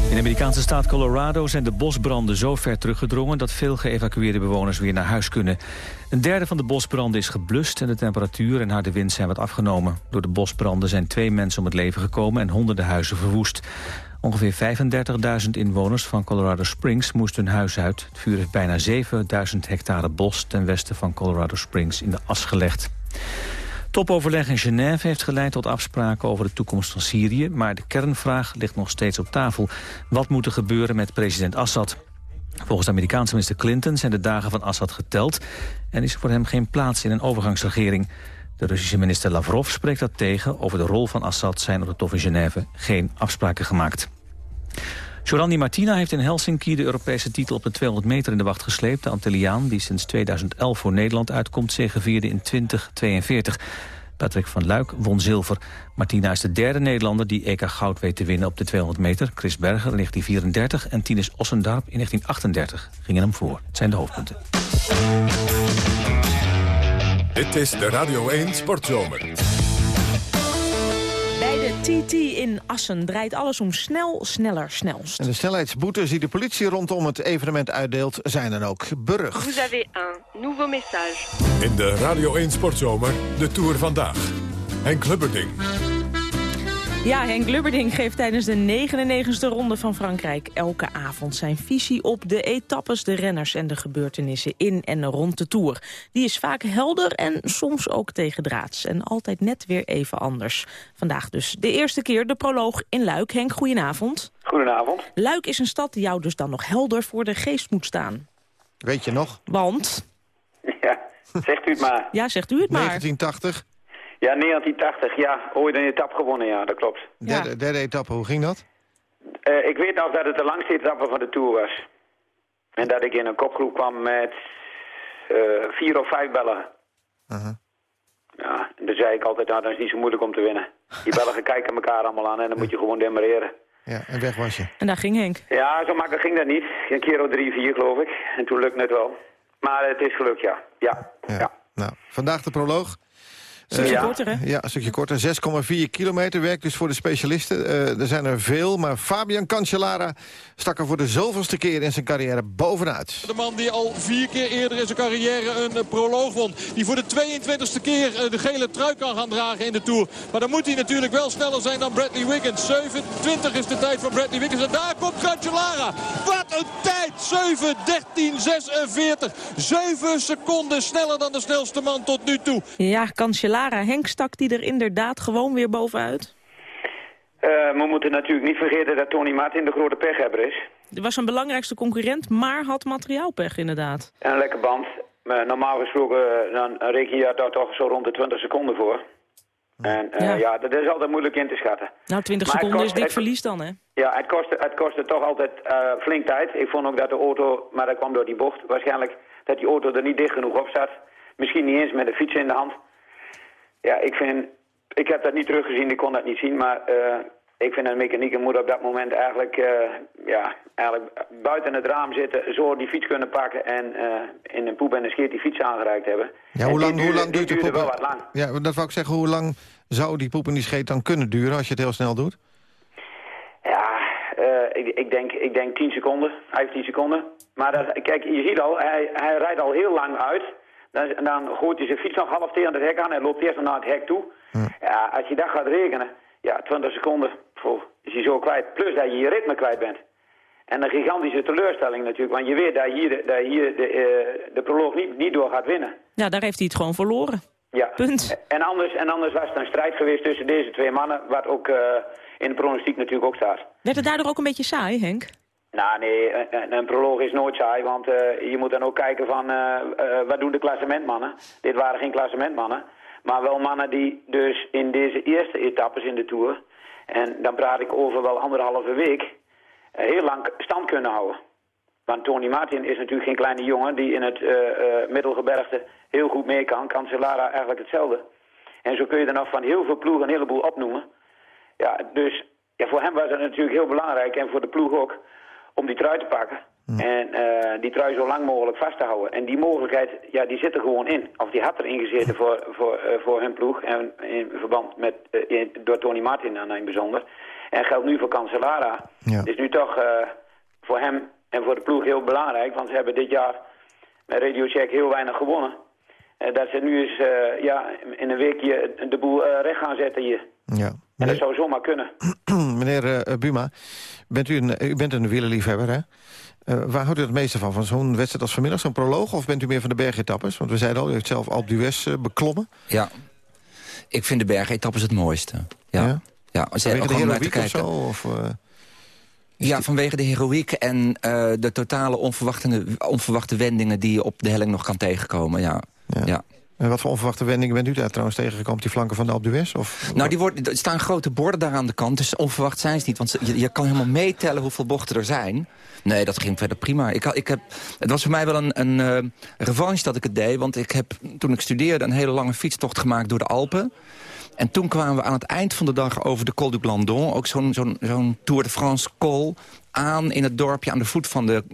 D: In de Amerikaanse staat Colorado zijn de bosbranden zo ver teruggedrongen... dat veel geëvacueerde bewoners weer naar huis kunnen. Een derde van de bosbranden is geblust... en de temperatuur en harde wind zijn wat afgenomen. Door de bosbranden zijn twee mensen om het leven gekomen... en honderden huizen verwoest. Ongeveer 35.000 inwoners van Colorado Springs moesten hun huis uit. Het vuur heeft bijna 7.000 hectare bos ten westen van Colorado Springs in de as gelegd. Topoverleg in Genève heeft geleid tot afspraken over de toekomst van Syrië... maar de kernvraag ligt nog steeds op tafel. Wat moet er gebeuren met president Assad? Volgens de Amerikaanse minister Clinton zijn de dagen van Assad geteld... en is er voor hem geen plaats in een overgangsregering. De Russische minister Lavrov spreekt dat tegen. Over de rol van Assad zijn op de top in Genève geen afspraken gemaakt. Jorandi Martina heeft in Helsinki de Europese titel op de 200 meter in de wacht gesleept. De Antilliaan, die sinds 2011 voor Nederland uitkomt, zegevierde in 2042. Patrick van Luik won zilver. Martina is de derde Nederlander die EK goud weet te winnen op de 200 meter. Chris Berger in 1934 en Tines Ossendarp in 1938 gingen hem voor. Het zijn de hoofdpunten.
A: Dit is de Radio 1 Sportzomer
C: TT in Assen draait alles om snel, sneller, snelst.
B: En de snelheidsboetes die de politie rondom het evenement uitdeelt... zijn dan ook berucht.
N: Vous avez un nouveau message.
A: In de Radio 1 Sportzomer, de Tour vandaag. Henk Lubberding.
C: Ja, Henk Lubberding geeft tijdens de 99e ronde van Frankrijk... elke avond zijn visie op de etappes, de renners en de gebeurtenissen in en rond de Tour. Die is vaak helder en soms ook tegendraads. En altijd net weer even anders. Vandaag dus de eerste keer de proloog in Luik. Henk, goedenavond.
O: Goedenavond.
C: Luik is een stad die jou dus dan nog helder voor de geest moet staan.
B: Weet je nog?
C: Want? [LAUGHS]
O: Ja, zegt u het maar.
C: Ja, zegt u het maar.
B: 1980.
O: Ja, 1980, ja. Ooit een etappe gewonnen, ja, dat klopt.
B: Derde, derde etappe, hoe ging dat?
O: Uh, ik weet nog dat het de langste etappe van de Tour was. En dat ik in een kopgroep kwam met uh, vier of vijf Belgen.
B: Uh -huh.
O: Ja, en dan zei ik altijd, nou, dat is niet zo moeilijk om te winnen. Die [LAUGHS] Belgen kijken elkaar allemaal aan en dan moet je gewoon demareren.
B: Ja, en weg was je.
C: En daar ging Henk.
O: Ja, zo makkelijk ging dat niet. Een keer of drie, vier geloof ik. En toen lukte het wel. Maar het is gelukt, ja. Ja, ja. ja.
B: Nou, vandaag de proloog.
C: Een stukje
O: ja.
C: korter, hè?
B: Ja, een stukje korter. 6,4 kilometer werkt dus voor de specialisten. Uh, er zijn er veel, maar Fabian Cancellara stak er voor de zoveelste keer in zijn carrière bovenuit.
P: De man die al vier keer eerder in zijn carrière een uh, proloog won. Die voor de 22e keer uh, de gele trui kan gaan dragen in de Tour. Maar dan moet hij natuurlijk wel sneller zijn dan Bradley Wiggins. 27 is de tijd van Bradley Wiggins. En daar komt Cancellara. Wat een tijd! 7, 13, 46. 7 seconden sneller dan de snelste man tot nu toe.
C: Ja, Cancellara. Henk stak die er inderdaad gewoon weer bovenuit?
O: Uh, we moeten natuurlijk niet vergeten dat Tony Martin de grote pechhebber is.
C: Er was een belangrijkste concurrent, maar had materiaalpech inderdaad.
O: En een lekker band. Maar normaal gesproken dan reken je daar toch zo rond de 20 seconden voor. En uh, ja. ja. dat is altijd moeilijk in te schatten.
C: Nou, 20 maar seconden kost, is dik verlies dan, hè?
O: Ja, het kostte, het kostte toch altijd uh, flink tijd. Ik vond ook dat de auto, maar dat kwam door die bocht, waarschijnlijk dat die auto er niet dicht genoeg op zat. Misschien niet eens met de fiets in de hand. Ja, ik vind... Ik heb dat niet teruggezien, ik kon dat niet zien, maar... Uh, ik vind een mechanieker moet op dat moment eigenlijk, uh, ja, eigenlijk buiten het raam zitten, zo die fiets kunnen pakken en uh, in een poep en een scheert die fiets aangereikt hebben.
B: Ja, hoe lang,
O: duurde,
B: hoe lang duurt
O: die
B: poep?
O: wel wat lang.
B: Ja, dat wou ik zeggen. Hoe lang zou die poep en die scheet dan kunnen duren als je het heel snel doet?
O: Ja, uh, ik, ik, denk, ik denk 10 seconden, 15 seconden. Maar dat, kijk, je ziet al, hij, hij rijdt al heel lang uit. Dan, dan gooit hij zijn fiets nog half tegen het hek aan en loopt eerst naar het hek toe.
B: Hm.
O: Ja, als je dat gaat rekenen, ja, 20 seconden pooh, is hij zo kwijt. Plus dat je je ritme kwijt bent. En een gigantische teleurstelling natuurlijk, want je weet dat hier de, dat hier de, uh, de proloog niet, niet door gaat winnen.
C: Ja, daar heeft hij het gewoon verloren.
O: Ja.
C: Punt.
O: En anders, en anders was het een strijd geweest tussen deze twee mannen, wat ook uh, in de pronostiek natuurlijk ook staat.
C: Werd het daardoor ook een beetje saai, Henk?
O: Nou nee, een, een proloog is nooit saai, want uh, je moet dan ook kijken van uh, uh, wat doen de klassementmannen. Dit waren geen klassementmannen, maar wel mannen die dus in deze eerste etappes in de Tour, en dan praat ik over wel anderhalve week, heel lang stand kunnen houden. Want Tony Martin is natuurlijk geen kleine jongen die in het middelgebergte heel goed mee kan. Cancellara eigenlijk hetzelfde. En zo kun je er nog van heel veel ploegen een heleboel opnoemen. Ja, dus ja, voor hem was het natuurlijk heel belangrijk en voor de ploeg ook om die trui te pakken. En uh, die trui zo lang mogelijk vast te houden. En die mogelijkheid, ja, die zit er gewoon in. Of die had erin gezeten voor, voor, uh, voor hun ploeg. En in verband met, uh, in, door Tony Martin dan in bijzonder. En geldt nu voor Cancellara.
B: Ja.
O: Is nu toch voor hem en voor de ploeg heel belangrijk. Want ze hebben dit jaar met Radio Check heel weinig gewonnen. dat ze nu eens ja, in een weekje de boel recht gaan zetten hier.
B: Ja.
O: En dat zou zomaar kunnen. [CLEARS THROAT]
B: Meneer uh, Buma, bent u, een, u bent een wielerliefhebber, hè? Uh, waar houdt u het meeste van? Van zo'n wedstrijd als vanmiddag, zo'n proloog? Of bent u meer van de bergetappes? Want we zeiden al, u heeft zelf Alpe d'Huez uh, beklommen.
K: Ja, ik vind de bergetappes het mooiste. Ja, ja? ja
B: vanwege de heroïek of zo? Of, uh...
K: Ja, vanwege de heroïek en uh, de totale onverwachte, onverwachte wendingen... die je op de helling nog kan tegenkomen, ja.
B: ja. ja. Wat voor onverwachte wendingen bent u daar trouwens tegengekomen? Die flanken van de Alpe? Of...
K: Nou, die er staan grote borden daar aan de kant. Dus onverwacht zijn ze niet. Want je, je kan helemaal meetellen hoeveel bochten er zijn. Nee, dat ging verder prima. Ik, ik heb, het was voor mij wel een, een uh, revanche dat ik het deed. Want ik heb, toen ik studeerde, een hele lange fietstocht gemaakt door de Alpen. En toen kwamen we aan het eind van de dag over de Col du Glandon. Ook zo'n zo'n zo'n Tour de France col aan in het dorpje aan de voet van de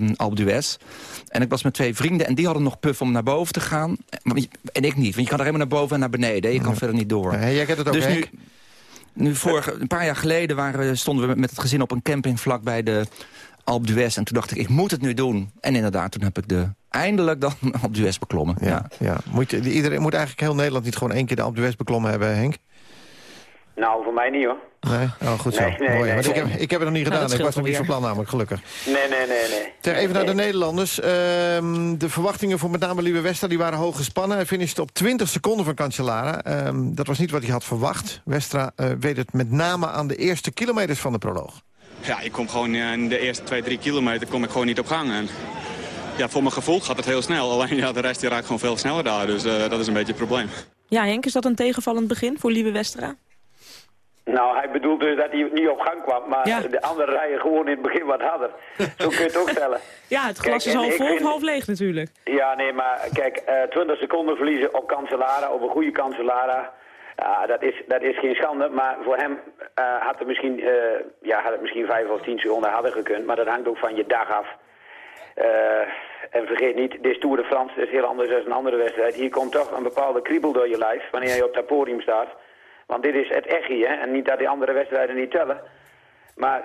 K: uh, Alpe d'Huez. En ik was met twee vrienden en die hadden nog puff om naar boven te gaan. En ik niet, want je kan er helemaal naar boven en naar beneden. Je kan
B: ja.
K: verder niet door.
B: Ja, jij kent het ook,
K: dus nu, Nu, vorige, een paar jaar geleden waren stonden we met het gezin op een camping vlak bij de Alpe d'Huez. En toen dacht ik, ik moet het nu doen. En inderdaad, toen heb ik de, eindelijk dan [LAUGHS] Alpe d'Huez beklommen.
B: Ja, ja. Moet je, iedereen moet eigenlijk heel Nederland niet gewoon één keer de Alpe d'Huez beklommen hebben, Henk?
O: Nou, voor mij niet hoor.
B: Nee? Oh, goed zo.
O: Nee, nee,
B: Mooi.
O: nee,
B: Want ik, heb, ik heb het nog niet
O: Nou,
B: gedaan. ik was nog niet van plan namelijk, gelukkig.
O: Nee, nee, nee, nee.
B: Ter even naar de Nederlanders. Ehm, de verwachtingen voor met name Lieve Westra die waren hoog gespannen. Hij finishte op 20 seconden van Cancellara. Ehm, dat was niet wat hij had verwacht. Westra eh, weet het met name aan de eerste kilometers van de proloog.
Q: Ja, ik kom gewoon eh, in de eerste twee, drie kilometer kom ik gewoon niet op gang. En ja, voor mijn gevoel gaat het heel snel. Alleen ja, de rest die raakt gewoon veel sneller daar. Dus eh, dat is een beetje het probleem.
C: Ja, Henk, is dat een tegenvallend begin voor Lieve Westra?
O: Nou, hij bedoelt dus dat hij niet op gang kwam, maar
C: Ja.
O: de andere rijden gewoon in het begin wat harder. [LAUGHS] Zo kun je het ook stellen.
C: Ja, het glas
O: Kijk,
C: is half vol of half leeg natuurlijk.
O: Ja, nee, maar kijk, eh 20 seconden verliezen op Cancellara, op een goede Cancellara. Ja, dat is, dat is geen schande, maar voor hem eh, had, het misschien, eh, ja, had het misschien 5 of 10 seconden harder gekund. Maar dat hangt ook van je dag af. Eh, en vergeet niet, dit Tour de France, is heel anders dan een andere wedstrijd. Hier komt toch een bepaalde kriebel door je lijf wanneer je op dat podium staat. Want dit is het echt hè? en niet dat die andere wedstrijden niet tellen. Maar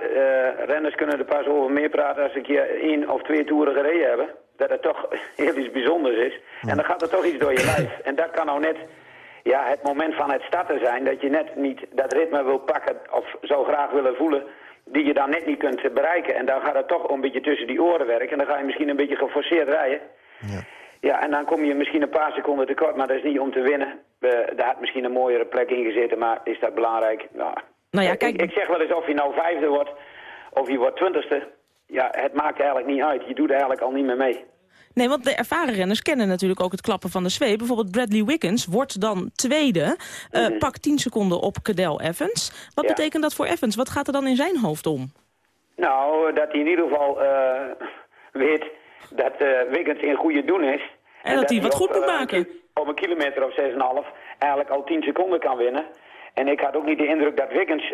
O: renners kunnen er pas over meer praten als ik hier één of twee toeren gereden hebben. Dat het toch [LAUGHS] heel iets bijzonders is. En dan gaat er toch iets door je lijf. En dat kan nou net ja, het moment van het starten zijn. Dat je net niet dat ritme wil pakken of zou graag willen voelen. Die je dan net niet kunt bereiken. En dan gaat het toch een beetje tussen die oren werken. En dan ga je misschien een beetje geforceerd rijden. Ja, en dan kom je misschien een paar seconden tekort, maar dat is niet om te winnen. Daar had misschien een mooiere plek in gezeten, maar is dat belangrijk? Nou,
C: Nou ja,
O: ik-
C: kijk-
O: Ik, ik zeg wel eens of je nou vijfde wordt of je wordt twintigste. Ja, het maakt eigenlijk niet uit. Je doet eigenlijk al niet meer mee.
C: Nee, want de ervaren renners kennen natuurlijk ook het klappen van de zweep. Bijvoorbeeld Bradley Wiggins wordt dan tweede. eh
O: Mhm.
C: Pakt 10 seconden op Cadel Evans. Wat
O: Ja.
C: betekent dat voor Evans? Wat gaat er dan in zijn hoofd om?
O: Nou, dat hij in ieder geval eh, weet dat eh Wiggins in goede doen is.
C: En dat hij wat
O: op,
C: goed moet maken.
O: Op een kilometer of 6,5 eigenlijk al 10 seconden kan winnen. En ik had ook niet de indruk dat Wiggins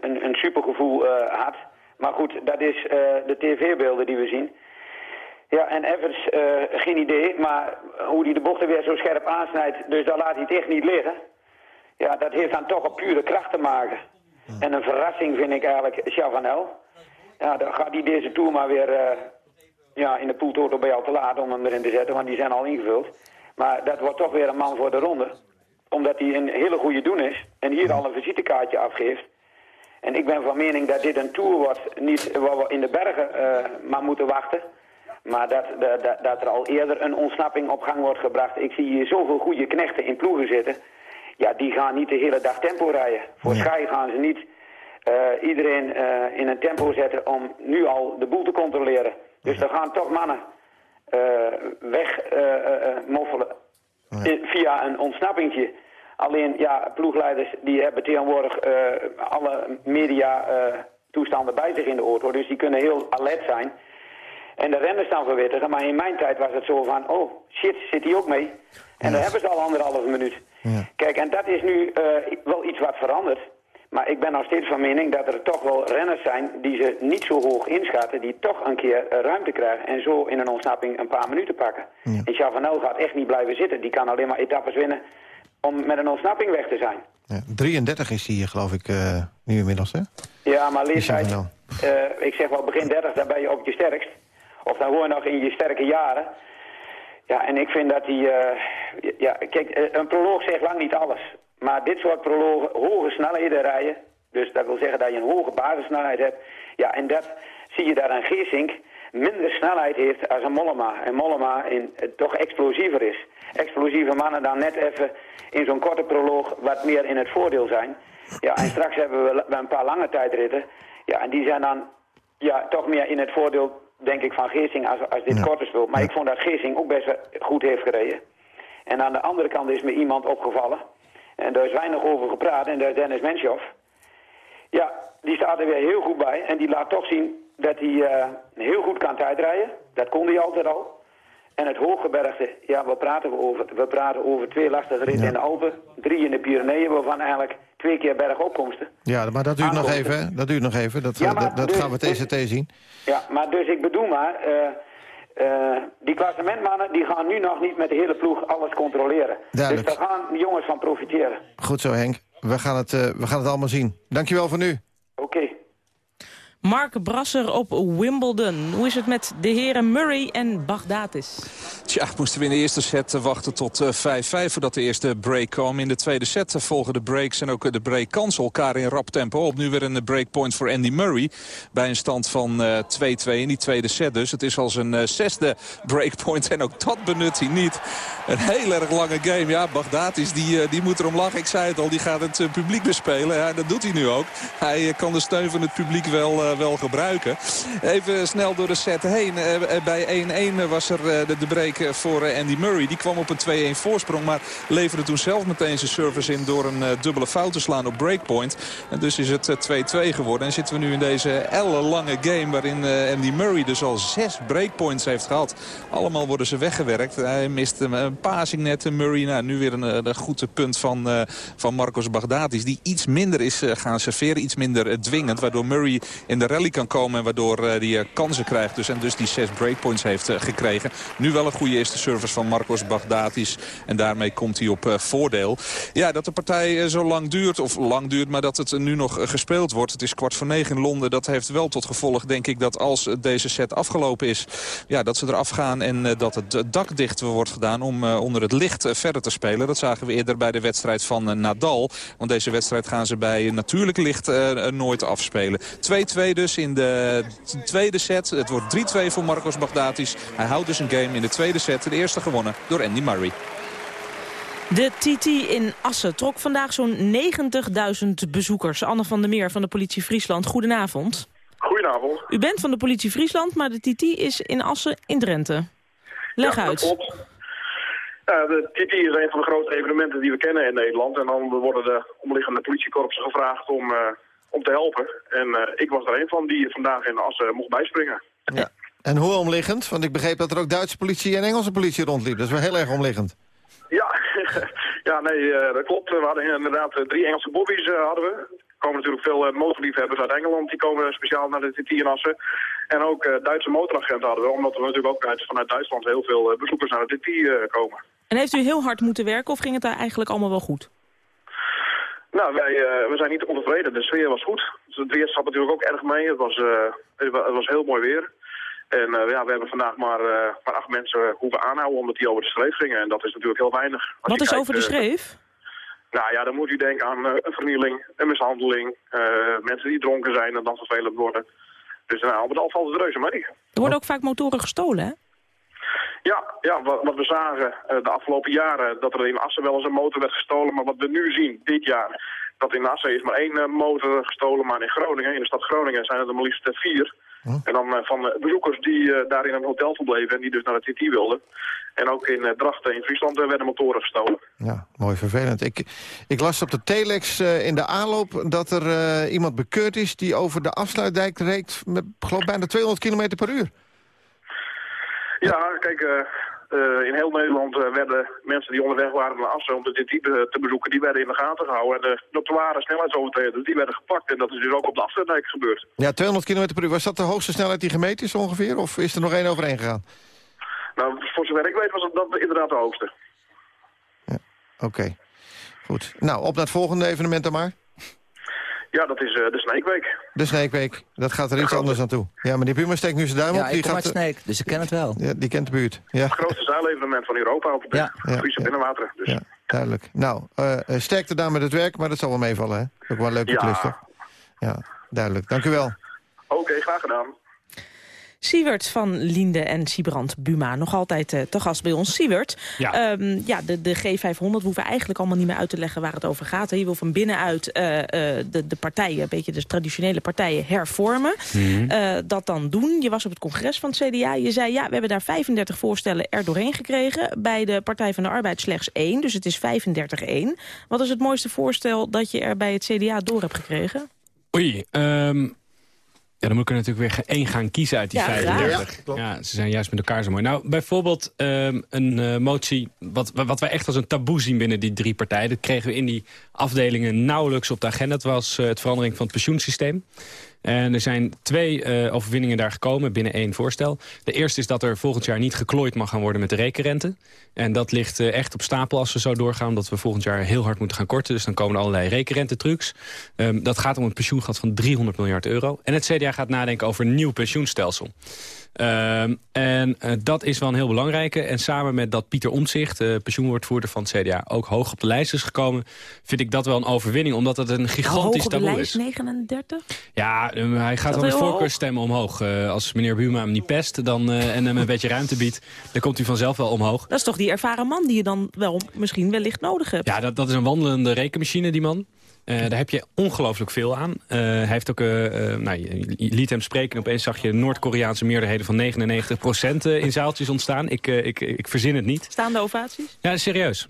O: een, een supergevoel had. Maar goed, dat is de tv-beelden die we zien. Ja, en Evans, eh, geen idee, maar hoe hij de bochten weer zo scherp aansnijdt, dus daar laat hij het echt niet liggen. Ja, dat heeft dan toch op pure kracht te maken. En een verrassing vind ik eigenlijk Chavanel. Ja, dan gaat hij deze Tour maar weer eh, ja, in de pooltoto bij jou te laat om hem erin te zetten, want die zijn al ingevuld. Maar dat wordt toch weer een man voor de ronde. Omdat hij een hele goede doen is en hier al een visitekaartje afgeeft. En ik ben van mening dat dit een Tour wordt, niet waar we in de bergen eh, maar moeten wachten. Maar dat, dat, dat- er al eerder een ontsnapping op gang wordt gebracht. Ik zie hier zoveel goede knechten in ploegen zitten. Ja, die gaan niet de hele dag tempo rijden. Voor Sky gaan ze niet eh, iedereen eh, in een tempo zetten om nu al de boel te controleren. Dus er gaan toch mannen weg eh, eh, eh, moffelen eh, via een ontsnappingje. Alleen, ja, ploegleiders die hebben tegenwoordig alle media toestanden bij zich in de auto. Dus die kunnen heel alert zijn. En de renners dan verwittigen. Maar in mijn tijd was het zo van, oh shit, zit hij ook mee? En dan hebben ze al anderhalve minuut. Kijk, en dat is nu eh, wel iets wat verandert. Maar ik ben nog steeds van mening dat er toch wel renners zijn die ze niet zo hoog inschatten, die toch een keer eh, ruimte krijgen en zo in een ontsnapping een paar minuten pakken. En Chavanel gaat echt niet blijven zitten. Die kan alleen maar etappes winnen om met een ontsnapping weg te zijn.
B: Ja, 33 is hij hier, geloof ik, eh, nu inmiddels, hè?
O: Ja, maar leeftijd, eh, ik zeg wel begin 30, dan ben je op je sterkst. Of dan je nog in je sterke jaren. Ja, en ik vind dat die... eh, ja, kijk, eh, een proloog zegt lang niet alles. Maar dit soort prologen, hoge snelheden rijden... dus dat wil zeggen dat je een hoge basissnelheid hebt... ja, en dat zie je daar aan Geesink minder snelheid heeft als een Mollema. En Mollema in, eh, toch explosiever is. Explosieve mannen dan net even in zo'n korte proloog wat meer in het voordeel zijn. Ja, en straks hebben we een paar lange tijdritten. Ja, en die zijn dan ja, toch meer in het voordeel, denk ik, van Geesing als, als dit korte spul. Maar ik vond dat Geesing ook best goed heeft gereden. En aan de andere kant is me iemand opgevallen. En daar is weinig over gepraat. En dat is Dennis Menshoff. Ja, die staat er weer heel goed bij. En die laat toch zien dat hij eh, heel goed kan tijdrijden. Dat kon hij altijd al. En het hooggebergte, ja, wat praten we over? We praten over twee lastige ritten in de Alpen, drie in de Pyreneeën, waarvan eigenlijk twee keer bergopkomsten.
B: Ja, maar dat duurt nog even, hè? Dat duurt nog even. Dat,
O: Ja,
B: dat, dat
O: dus-
B: gaan we
O: dus-
B: TCT zien.
O: Ja, maar dus ik bedoel maar, eh, eh, die klassementmannen die gaan nu nog niet met de hele ploeg alles controleren.
B: Duidelijk.
O: Dus daar gaan jongens van profiteren.
B: Goed zo, Henk. we gaan het, eh, we gaan het allemaal zien. Dankjewel voor nu.
O: Oké.
C: Mark Brasser op Wimbledon. Hoe is het met de heren Murray en Bagdatis?
J: Tja, moesten we in de eerste set wachten tot 5-5 voordat de eerste break kwam. In de tweede set volgen de breaks en ook de breakkansen elkaar in rap tempo op. Nu weer een breakpoint voor Andy Murray bij een stand van 2-2 in die tweede set dus. Het is al zijn zesde breakpoint en ook dat benut hij niet. Een heel erg lange game. Ja, Bagdatis die, die moet erom lachen. Ik zei het al, die gaat het publiek bespelen. Ja, dat doet hij nu ook. Hij kan de steun van het publiek wel wel gebruiken. Even snel door de set heen. bij 1-1 was er de, break voor Andy Murray. Die kwam op een 2-1 voorsprong, maar leverde toen zelf meteen zijn service in... door een dubbele fout te slaan op breakpoint. En dus is het 2-2 geworden. En zitten we nu in deze ellenlange game... waarin Andy Murray dus al zes breakpoints heeft gehad. Allemaal worden ze weggewerkt. Hij mist een passing net. Murray, nou, nu weer een, een goed punt van, van Marcos Bagdatis... die iets minder is gaan serveren, iets minder dwingend... waardoor Murray in de rally kan komen en waardoor hij kansen krijgt. Dus, en dus die zes breakpoints heeft gekregen. Nu wel een goede eerste service van Marcos Bagdatis. En daarmee komt hij op voordeel. Ja, dat de partij zo lang duurt, of lang duurt, maar dat het nu nog gespeeld wordt. Het is kwart voor negen in Londen. Dat heeft wel tot gevolg, denk ik, dat als deze set afgelopen is... Ja, dat ze eraf gaan en dat het dak dicht wordt gedaan om onder het licht verder te spelen. Dat zagen we eerder bij de wedstrijd van Nadal. Want deze wedstrijd gaan ze bij natuurlijk licht nooit afspelen. 2-2 dus in de tweede set. Het wordt 3-2 voor Marcos Bagdatis. Hij houdt dus een game in de tweede set. De eerste gewonnen door Andy Murray.
C: De TT in Assen trok vandaag zo'n 90.000 bezoekers. Anne van der Meer van de politie Friesland, goedenavond.
R: Goedenavond.
C: U bent van de politie Friesland, maar de TT is in Assen in Drenthe. Leg
R: ja,
C: uit.
R: Ja, de TT is een van de grote evenementen die we kennen in Nederland. En dan worden de omliggende politiekorpsen gevraagd om, uh, om te helpen. En uh, ik was er een van die vandaag in Assen mocht bijspringen.
B: Ja. En hoe omliggend? Want ik begreep dat er ook Duitse politie en Engelse politie rondliep. Dat is wel heel erg omliggend.
R: Ja, [LAUGHS] ja nee, uh, dat klopt. We hadden inderdaad drie Engelse bobby's uh, hadden we. Er komen natuurlijk veel uh, motorliefhebbers uit Engeland. Die komen speciaal naar de TT in Assen. En ook Duitse motoragenten hadden we. Omdat er natuurlijk ook uit, vanuit Duitsland heel veel bezoekers naar de TT komen.
C: En heeft u heel hard moeten werken of ging het daar eigenlijk allemaal wel goed?
R: Nou, wij we zijn niet ontevreden. De sfeer was goed. Dus het weer zat natuurlijk ook erg mee. Het was, het was heel mooi weer. En uh, ja, we hebben vandaag maar, maar acht mensen hoeven aanhouden omdat die over de schreef gingen. En dat is natuurlijk heel weinig.
C: Als Wat is kijkt, over de schreef?
R: Uh, nou ja, dan moet u denken aan een vernieling, een mishandeling, mensen die dronken zijn en dan vervelend worden. Dus nou, al met al valt het reuze mee.
C: Er worden ook vaak motoren gestolen, hè?
R: Ja, ja wat, wat we zagen de afgelopen jaren, dat er in Assen wel eens een motor werd gestolen. Maar wat we nu zien, dit jaar, dat in Assen is maar één motor gestolen. Maar in Groningen, in de stad Groningen, zijn het er maar liefst vier. Huh? En dan uh, van bezoekers die uh, daar in een hotel verbleven en die dus naar het TT wilden. En ook in uh, Drachten in Friesland werden motoren gestolen.
B: Ja, mooi vervelend. Ik, ik las op de telex in de aanloop dat er iemand bekeurd is... die over de afsluitdijk reed met geloof bijna 200 km per uur.
R: Ja, kijk, uh, in heel Nederland uh, werden mensen die onderweg waren naar Assen om de TT te bezoeken, die werden in de gaten gehouden. En de notoire snelheidsovertreders, die werden gepakt. En dat is dus ook op de afsluitdijk gebeurd.
B: Ja, 200 km per uur. Was dat de hoogste snelheid die gemeten is ongeveer? Of is er nog één overheen gegaan?
R: Nou, voor zover ik weet was dat inderdaad de hoogste.
B: Ja, Oké, okay. goed. Nou, op naar het volgende evenement dan maar.
R: Ja, dat is uh, de Sneekweek.
B: De Sneekweek, dat gaat er iets anders aan toe. Ja, maar die Puma steekt nu zijn duim
K: ja,
B: op. Die
K: ik kom
B: gaat
K: uit Sneek, dus ik ken het wel.
B: Ja, die kent de buurt. Ja.
R: Het grootste zeilevenement van Europa op de ja. Friese ja. binnenwateren. Dus.
B: Ja, duidelijk. Nou, uh, sterkte daar met het werk, maar dat zal wel meevallen, hè? Ook wel een leuke
R: ja.
B: klus, toch? Ja, duidelijk. Dank u wel.
R: Oké, okay, graag gedaan.
C: Siewert van Linde en Siebrand Buma, nog altijd uh, te gast bij ons. Siewert,
M: ja.
C: Um, ja, de, de G500 hoeven eigenlijk allemaal niet meer uit te leggen waar het over gaat. Je wil van binnenuit uh, uh, de, de partijen, een beetje de traditionele partijen, hervormen. Mm -hmm. dat dan doen. Je was op het congres van het CDA. Je zei, ja, we hebben daar 35 voorstellen er doorheen gekregen. Bij de Partij van de Arbeid slechts één, dus het is 35-1. Wat is het mooiste voorstel dat je er bij het CDA door hebt gekregen?
M: Oei, um... Ja, dan moet ik er natuurlijk weer één gaan kiezen uit die
C: ja,
M: 35. Ja, ja, ze zijn juist met elkaar zo mooi. Nou, bijvoorbeeld um, een uh, motie, wat, wat wij echt als een taboe zien binnen die drie partijen. Dat kregen we in die afdelingen nauwelijks op de agenda. Het was uh, het verandering van het pensioensysteem. En er zijn twee uh, overwinningen daar gekomen binnen één voorstel. De eerste is dat er volgend jaar niet geklooid mag gaan worden met de rekenrente. En dat ligt uh, echt op stapel als we zo doorgaan. Omdat we volgend jaar heel hard moeten gaan korten. Dus dan komen er allerlei rekenrentetrucs. Um, dat gaat om een pensioengat van 300 miljard euro. En het CDA gaat nadenken over een nieuw pensioenstelsel. Um, en uh, dat is wel een heel belangrijke. En samen met dat Pieter Omtzigt, uh, pensioenwoordvoerder van het CDA... ook hoog op de lijst is gekomen, vind ik dat wel een overwinning. Omdat het een gigantisch taboe
C: is. lijst 39?
M: Ja, uh, hij gaat dan met voorkeurstemmen omhoog. als meneer Buma hem niet pest dan, en hem een beetje ruimte biedt... dan komt hij vanzelf wel omhoog.
C: Dat is toch die ervaren man die je dan wel misschien wellicht nodig hebt?
M: Ja, dat, dat is een wandelende rekenmachine, die man. Uh, daar heb je ongelooflijk veel aan. Uh, hij heeft ook, uh, nou, je liet hem spreken en opeens zag je Noord-Koreaanse meerderheden van 99% in zaaltjes ontstaan. Ik, ik, ik verzin het niet.
C: Staande ovaties?
M: Ja, serieus.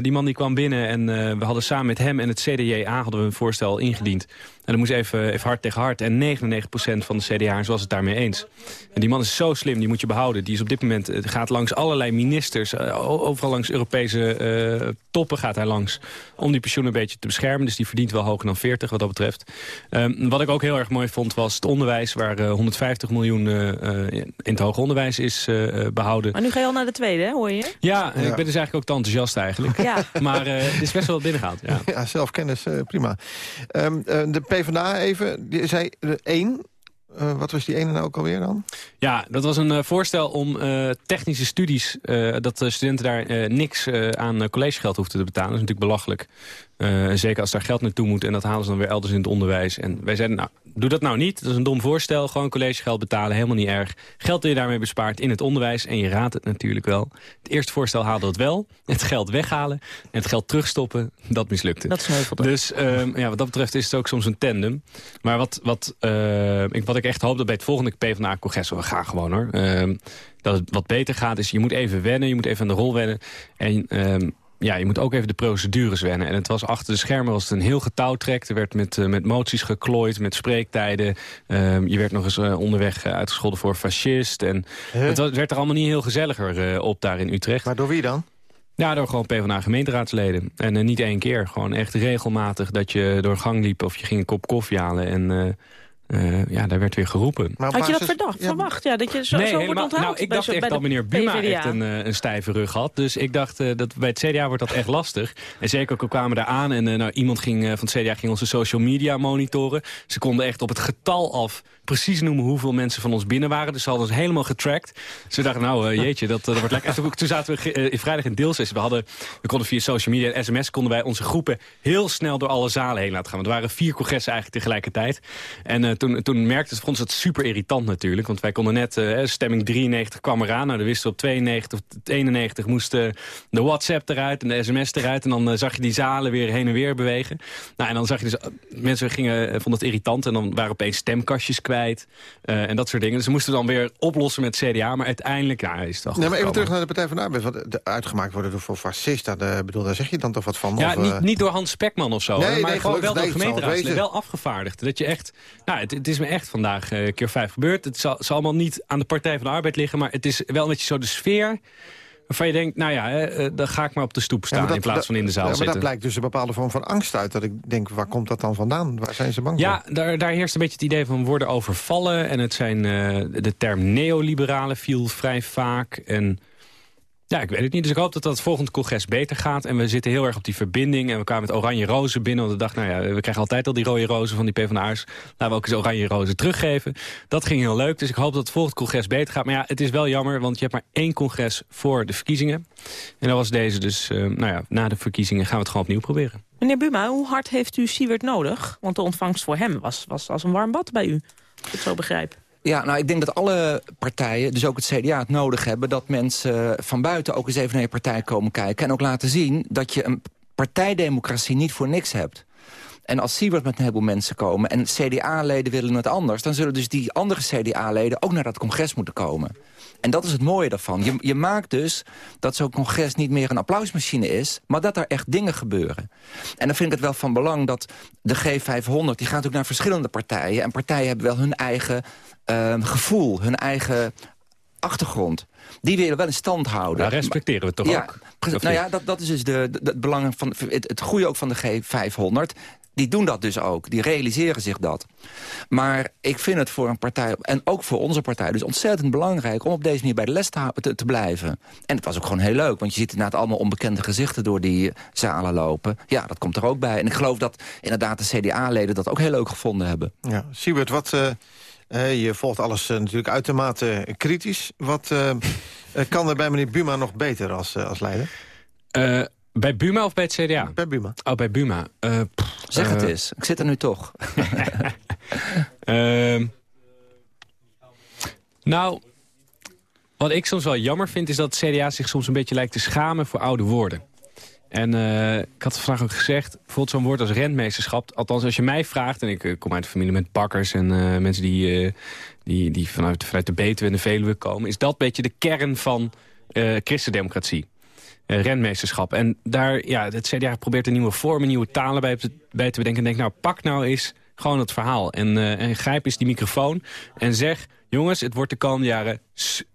M: die man die kwam binnen en we hadden samen met hem en het CDJA hadden we een voorstel ingediend. En dan moest even, even hard tegen hard. En 99% van de CDA'ers was het daarmee eens. En die man is zo slim, die moet je behouden. Die is op dit moment, het gaat langs allerlei ministers. overal langs Europese toppen gaat hij langs. Om die pensioen een beetje te beschermen. Dus die verdient wel hoger dan 40 wat dat betreft. Um, wat ik ook heel erg mooi vond was het onderwijs... waar uh, 150 miljoen uh, in het hoger onderwijs is uh, behouden.
C: Maar nu ga je al naar de tweede, hè, hoor je?
M: Ja, ja. ik ben dus eigenlijk ook te enthousiast eigenlijk. Ja. Maar het is best wel binnengehaald. Ja, [LAUGHS]
B: ja zelfkennis, prima. Um, de PvdA even, die zei één... Uh, wat was die ene nou ook alweer dan?
M: Ja, dat was een uh, voorstel om uh, technische studies... dat de studenten daar niks aan collegegeld hoefden te betalen. Dat is natuurlijk belachelijk. Uh, zeker als daar geld naartoe moet en dat halen ze dan weer elders in het onderwijs. En wij zeiden, nou, doe dat nou niet. Dat is een dom voorstel. Gewoon collegegeld betalen, helemaal niet erg. Geld dat je daarmee bespaart in het onderwijs. En je raadt het natuurlijk wel. Het eerste voorstel haalde het wel. Het geld weghalen en het geld terugstoppen, dat mislukte.
C: Dat is
M: Dus um, ja, wat dat betreft is het ook soms een tandem. Maar wat, wat, uh, ik, wat ik echt hoop dat bij het volgende PvdA-congres... we gaan gewoon hoor. Uh, dat het wat beter gaat is, je moet even wennen. Je moet even aan de rol wennen. En... Um, ja, je moet ook even de procedures wennen. En het was achter de schermen was het een heel getouwtrek. Er werd met, uh, met moties geklooid, met spreektijden. Uh, je werd nog eens uh, onderweg uitgescholden voor fascist. En het, was, werd er allemaal niet heel gezelliger op daar in Utrecht.
B: Maar door wie dan?
M: Ja, door gewoon PvdA gemeenteraadsleden. En niet één keer, gewoon echt regelmatig dat je door gang liep... of je ging een kop koffie halen en uh, ja, daar werd weer geroepen.
C: Maar had je dat verdacht, ja. verwacht? Ja, dat je zo,
M: nee,
C: zo
M: wordt
C: onthaald?
M: Nou, ik dacht echt dat meneer Buma echt een, uh, een, stijve rug had. Dus ik dacht, uh, dat bij het CDA wordt dat echt lastig. En zeker ook kwamen daar aan en nou, iemand ging, van het CDA ging onze social media monitoren. Ze konden echt op het getal af precies noemen hoeveel mensen van ons binnen waren. Dus ze hadden ons helemaal getracked. Ze dachten, nou jeetje, dat, dat wordt lekker. En toen zaten we in vrijdag in deelsessie. We, hadden, we konden via social media en sms konden wij onze groepen heel snel door alle zalen heen laten gaan. Want er waren vier congressen eigenlijk tegelijkertijd. En toen, toen merkte het vond ze het super irritant natuurlijk. Want wij konden net, uh, stemming 93 kwam eraan. Nou, dan wisten we op 92 of 91 moest uh, de WhatsApp eruit en de sms eruit. En dan uh, zag je die zalen weer heen en weer bewegen. Nou, en dan zag je dus, mensen gingen, vonden het irritant. En dan waren opeens stemkastjes kwijt. en dat soort dingen. Dus ze moesten dan weer oplossen met CDA. Maar uiteindelijk, ja, is het wel
B: nee, maar even terug naar de Partij van de Arbeid. Wat uitgemaakt worden door voor fascist. Daar, bedoel, daar zeg je dan toch wat van?
M: Ja,
B: of,
M: niet, niet door Hans Spekman of zo.
B: Nee,
M: maar
B: nee,
M: gewoon wel door
B: nee,
M: gemeenteraadsleden. Wel afgevaardigd. Dat je echt, nou, het, het is me echt vandaag uh, keer vijf gebeurd. Het zal, zal, allemaal niet aan de Partij van de Arbeid liggen... maar het is wel een beetje zo de sfeer waarvan je denkt... nou ja, hè, dan ga ik maar op de stoep staan ja, dat, in plaats van in de zaal
B: ja,
M: maar
B: zitten. Maar dat blijkt dus een bepaalde vorm van angst uit. Dat ik denk, waar komt dat dan vandaan? Waar zijn ze bang
M: ja,
B: voor?
M: Ja, daar, daar heerst een beetje het idee van worden overvallen. En het zijn, uh, de term neoliberalen viel vrij vaak... En ja, ik weet het niet. Dus ik hoop dat dat het volgende congres beter gaat. En we zitten heel erg op die verbinding. En we kwamen met oranje rozen binnen. Want we dachten, nou ja, we krijgen altijd al die rode rozen van die PvdA'ers. Laten we ook eens oranje rozen teruggeven. Dat ging heel leuk. Dus ik hoop dat het volgende congres beter gaat. Maar ja, het is wel jammer, want je hebt maar één congres voor de verkiezingen. En dat was deze. Dus uh, nou ja, na de verkiezingen gaan we het gewoon opnieuw proberen.
C: Meneer Buma, hoe hard heeft u Siewert nodig? Want de ontvangst voor hem was, was als een warm bad bij u. Als ik het zo begrijp.
K: Ja, nou, ik denk dat alle partijen, dus ook het CDA, het nodig hebben... dat mensen van buiten ook eens even naar je partij komen kijken... en ook laten zien dat je een partijdemocratie niet voor niks hebt. En als Siebert met een heleboel mensen komen... en CDA-leden willen het anders... dan zullen dus die andere CDA-leden ook naar dat congres moeten komen. En dat is het mooie daarvan. Je, je maakt dus dat zo'n congres niet meer een applausmachine is... maar dat er echt dingen gebeuren. En dan vind ik het wel van belang dat de G500... die gaat ook naar verschillende partijen. En partijen hebben wel hun eigen uh, gevoel, hun eigen achtergrond. Die willen wel in stand houden.
M: Daar respecteren we toch
K: ja,
M: ook?
K: Nou ja, dat, dat is dus de, de, het belang van het, het goede ook van de G500 Die doen dat dus ook. Die realiseren zich dat. Maar ik vind het voor een partij, en ook voor onze partij... dus ontzettend belangrijk om op deze manier bij de les te, te, te blijven. En het was ook gewoon heel leuk, want je ziet inderdaad allemaal onbekende gezichten... door die zalen lopen. Ja, dat komt er ook bij. En ik geloof dat inderdaad de CDA-leden dat ook heel leuk gevonden hebben.
B: Ja, Siebert, wat... Uh... Uh, je volgt alles uh, natuurlijk uitermate kritisch. Wat uh, [LAUGHS] kan er bij meneer Buma nog beter als, als leider?
M: Bij Buma of bij het CDA?
B: Bij Buma.
M: Oh, bij Buma. Pff,
K: zeg het eens. Ik zit er nu toch. [LAUGHS] [LAUGHS]
M: Ehm, nou, wat ik soms wel jammer vind... is dat het CDA zich soms een beetje lijkt te schamen voor oude woorden. En uh, ik had vandaag ook gezegd, bijvoorbeeld zo'n woord als rentmeesterschap... althans als je mij vraagt, en ik uh, kom uit een familie met bakkers... en uh, mensen die, die, die vanuit, vanuit de Betuwe en de Veluwe komen... is dat een beetje de kern van christendemocratie. renmeesterschap. En daar, ja, het CDA probeert een nieuwe vormen, nieuwe talen bij, te bedenken. En denk, nou, pak nou eens gewoon het verhaal. En, grijp eens die microfoon en zeg... jongens, het wordt de komende jaren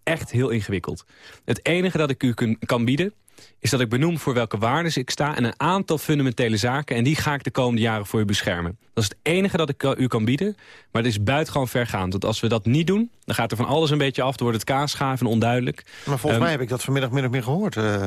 M: echt heel ingewikkeld. Het enige dat ik u kan bieden is dat ik benoem voor welke waarden ik sta... en een aantal fundamentele zaken. En die ga ik de komende jaren voor u beschermen. Dat is het enige dat ik u kan bieden. Maar het is buitengewoon vergaand. Want als we dat niet doen, dan gaat er van alles een beetje af. Dan wordt het kaasschaaf en onduidelijk.
B: Maar volgens um, mij heb ik dat vanmiddag min of meer gehoord... Uh...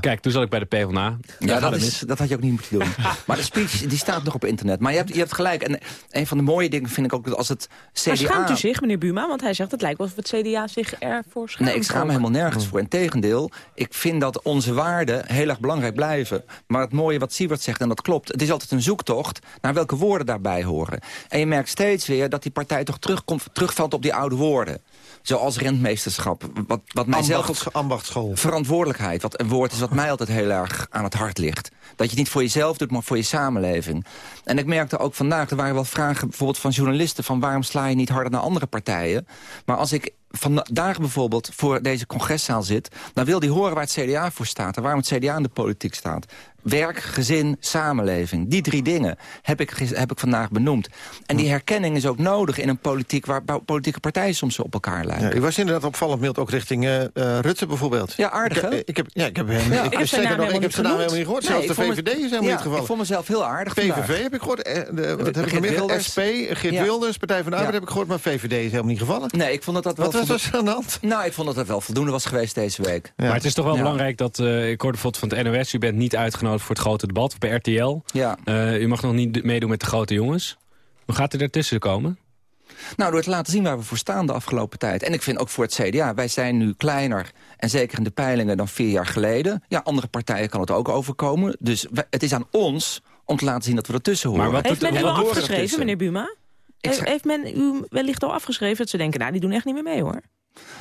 M: Kijk, toen zat ik bij de PvdA.
K: Ja, dat, is, dat had je ook niet moeten doen. [LAUGHS] maar de speech die staat nog op internet. Maar je hebt, je hebt gelijk. En een van de mooie dingen vind ik ook dat als het CDA... Maar
C: schaamt u zich, meneer Buma? Want hij zegt het lijkt wel of het CDA zich ervoor schaamt.
K: Nee, ik schaam me helemaal nergens voor. Integendeel, ik vind dat onze waarden heel erg belangrijk blijven. Maar het mooie wat Siewert zegt, en dat klopt... het is altijd een zoektocht naar welke woorden daarbij horen. En je merkt steeds weer dat die partij toch terugkomt, terugvalt op die oude woorden. Zoals rentmeesterschap. Wat, wat mij zelf
B: ambachtschool.
K: Verantwoordelijkheid. Wat een woord is wat mij altijd heel erg aan het hart ligt. Dat je het niet voor jezelf doet, maar voor je samenleving. En ik merkte ook vandaag, er waren wel vragen bijvoorbeeld van journalisten... van waarom sla je niet harder naar andere partijen? Maar als ik vandaag bijvoorbeeld voor deze congreszaal zit... dan wil die horen waar het CDA voor staat... en waarom het CDA in de politiek staat. Werk, gezin, samenleving. Die drie dingen heb ik, heb ik vandaag benoemd. En die herkenning is ook nodig in een politiek... waar politieke partijen soms op elkaar lijken.
B: Ja, u was inderdaad opvallend mild ook richting uh, Rutte bijvoorbeeld.
K: Ja, aardig,
B: ik, ik, heb, ja, ik heb hem ja. ik, heb zeker nog, ik heb zijn naam helemaal niet gehoord. Zelfs de VVD is helemaal
K: ja,
B: niet gevallen.
K: ik vond mezelf heel aardig
B: PVV
K: vandaag.
B: heb ik gehoord. Eh, de, wat heb ik meer? SP, Geert Wilders, Partij van de Arbeid heb ik gehoord... maar VVD is helemaal niet gevallen.
K: Nee, ik vond dat dat wel...
B: Wat was er aan de hand?
K: Nou, ik vond dat het wel voldoende was geweest deze week.
M: Maar het is toch wel belangrijk dat... ik hoorde bijvoorbeeld van het NOS... u bent niet uitgenodigd voor het grote debat bij RTL.
K: Ja.
M: Uh, u mag nog niet meedoen met de grote jongens. Hoe gaat er ertussen komen?
K: Nou, door te laten zien waar we voor staan de afgelopen tijd. En ik vind ook voor het CDA, wij zijn nu kleiner... en zeker in de peilingen dan vier jaar geleden. Ja, andere partijen kan het ook overkomen. Dus het is aan ons om te laten zien dat we ertussen horen.
C: Maar wat heeft men u al afgeschreven, meneer Buma? Heeft, heeft men u wellicht al afgeschreven dat ze denken... nou, die doen echt niet meer mee, hoor?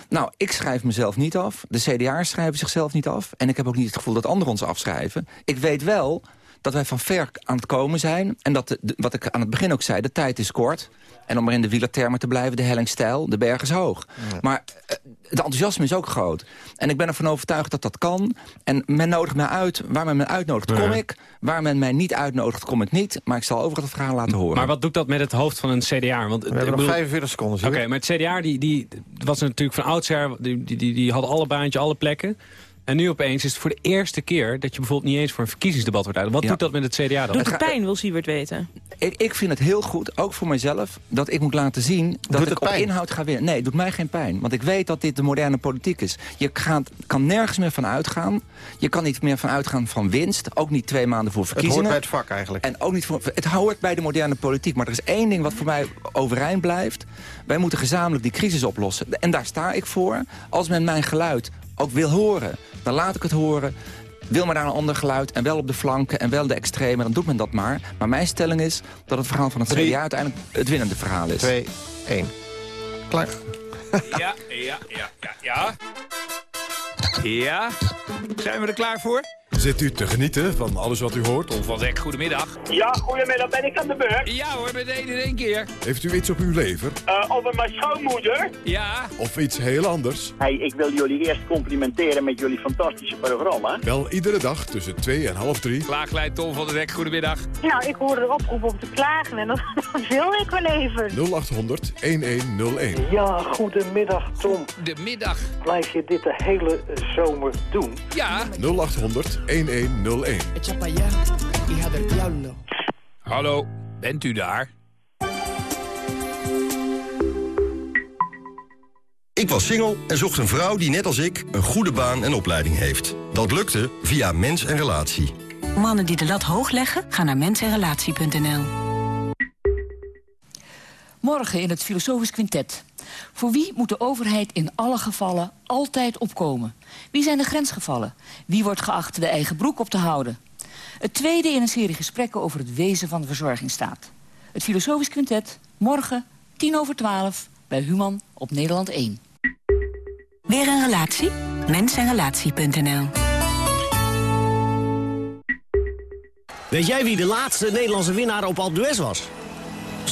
K: Nou, ik schrijf mezelf niet af. De CDA'ers schrijven zichzelf niet af. En ik heb ook niet het gevoel dat anderen ons afschrijven. Ik weet wel dat wij van ver aan het komen zijn. En dat, wat ik aan het begin ook zei, de tijd is kort. En om maar in de wielertermen te blijven, de helling stijl, de berg is hoog. Maar uh, het enthousiasme is ook groot. En ik ben ervan overtuigd dat dat kan. En men nodigt mij uit. Waar men me uitnodigt, kom ik. Waar men mij niet uitnodigt, kom ik niet. Maar ik zal overigens het verhaal laten horen.
M: Maar wat doet dat met het hoofd van een CDA? Want,
B: We hebben nog 45 seconden.
M: Oké, maar het CDA die, die, was natuurlijk van oudsher... Die, die, die, die had alle baantjes, alle plekken. En nu opeens is het voor de eerste keer dat je bijvoorbeeld niet eens voor een verkiezingsdebat wordt uit. Wat doet dat met het CDA dan?
C: Doet het pijn, wil Siewert weten?
K: Ik, ik vind het heel goed, ook voor mijzelf, dat ik moet laten zien dat
B: doet
K: ik op inhoud ga winnen. Nee, het doet mij geen pijn. Want ik weet dat dit de moderne politiek is. Je gaat, kan nergens meer van uitgaan. Je kan niet meer van uitgaan van winst. Ook niet twee maanden voor verkiezingen.
B: Het hoort bij het vak eigenlijk.
K: En ook niet voor, het hoort bij de moderne politiek. Maar er is één ding wat voor mij overeind blijft. Wij moeten gezamenlijk die crisis oplossen. En daar sta ik voor. Als men mijn geluid ook wil horen, dan laat ik het horen. Wil men daar een ander geluid en wel op de flanken en wel de extreme, dan doet men dat maar. Maar mijn stelling is dat het verhaal van het
B: Drie.
K: CDA uiteindelijk het winnende verhaal is.
B: 2, 1. Klaar.
S: Ja, ja, ja, ja, ja. Ja, zijn we er klaar voor?
A: Zit u te genieten van alles wat u hoort?
S: Of was ik goedemiddag?
T: Ja, goedemiddag, ben ik aan de beurt?
S: Ja hoor, meteen in één keer.
A: Heeft u iets op uw lever?
T: Uh, over mijn schoonmoeder?
S: Ja.
A: Of iets heel anders?
T: Hey, ik wil jullie eerst complimenteren met jullie fantastische programma.
A: Wel iedere dag tussen 2 en half 3.
S: Klaaglijn Tom van der Dek, goedemiddag.
U: Nou, ik hoorde de oproep om te klagen en dat, [LAUGHS] dat wil ik wel even.
A: 0800 1101.
V: Ja, goedemiddag Tom.
S: De middag.
V: Blijf je dit de hele zomer doen?
S: Ja.
A: 0800 1101.
S: Hallo, bent u daar?
W: Ik was single en zocht een vrouw die net als ik een goede baan en opleiding heeft. Dat lukte via Mens en Relatie.
X: Mannen die de lat hoog leggen, gaan naar mensenrelatie.nl.
Y: Morgen in het Filosofisch Quintet. Voor wie moet de overheid in alle gevallen altijd opkomen? Wie zijn de grensgevallen? Wie wordt geacht de eigen broek op te houden? Het tweede in een serie gesprekken over het wezen van de verzorgingsstaat. Het Filosofisch Quintet, morgen, tien over twaalf, bij Human op Nederland 1.
X: Weer een relatie? Mensenrelatie.nl
H: Weet jij wie de laatste Nederlandse winnaar op Alpe d'Huez was?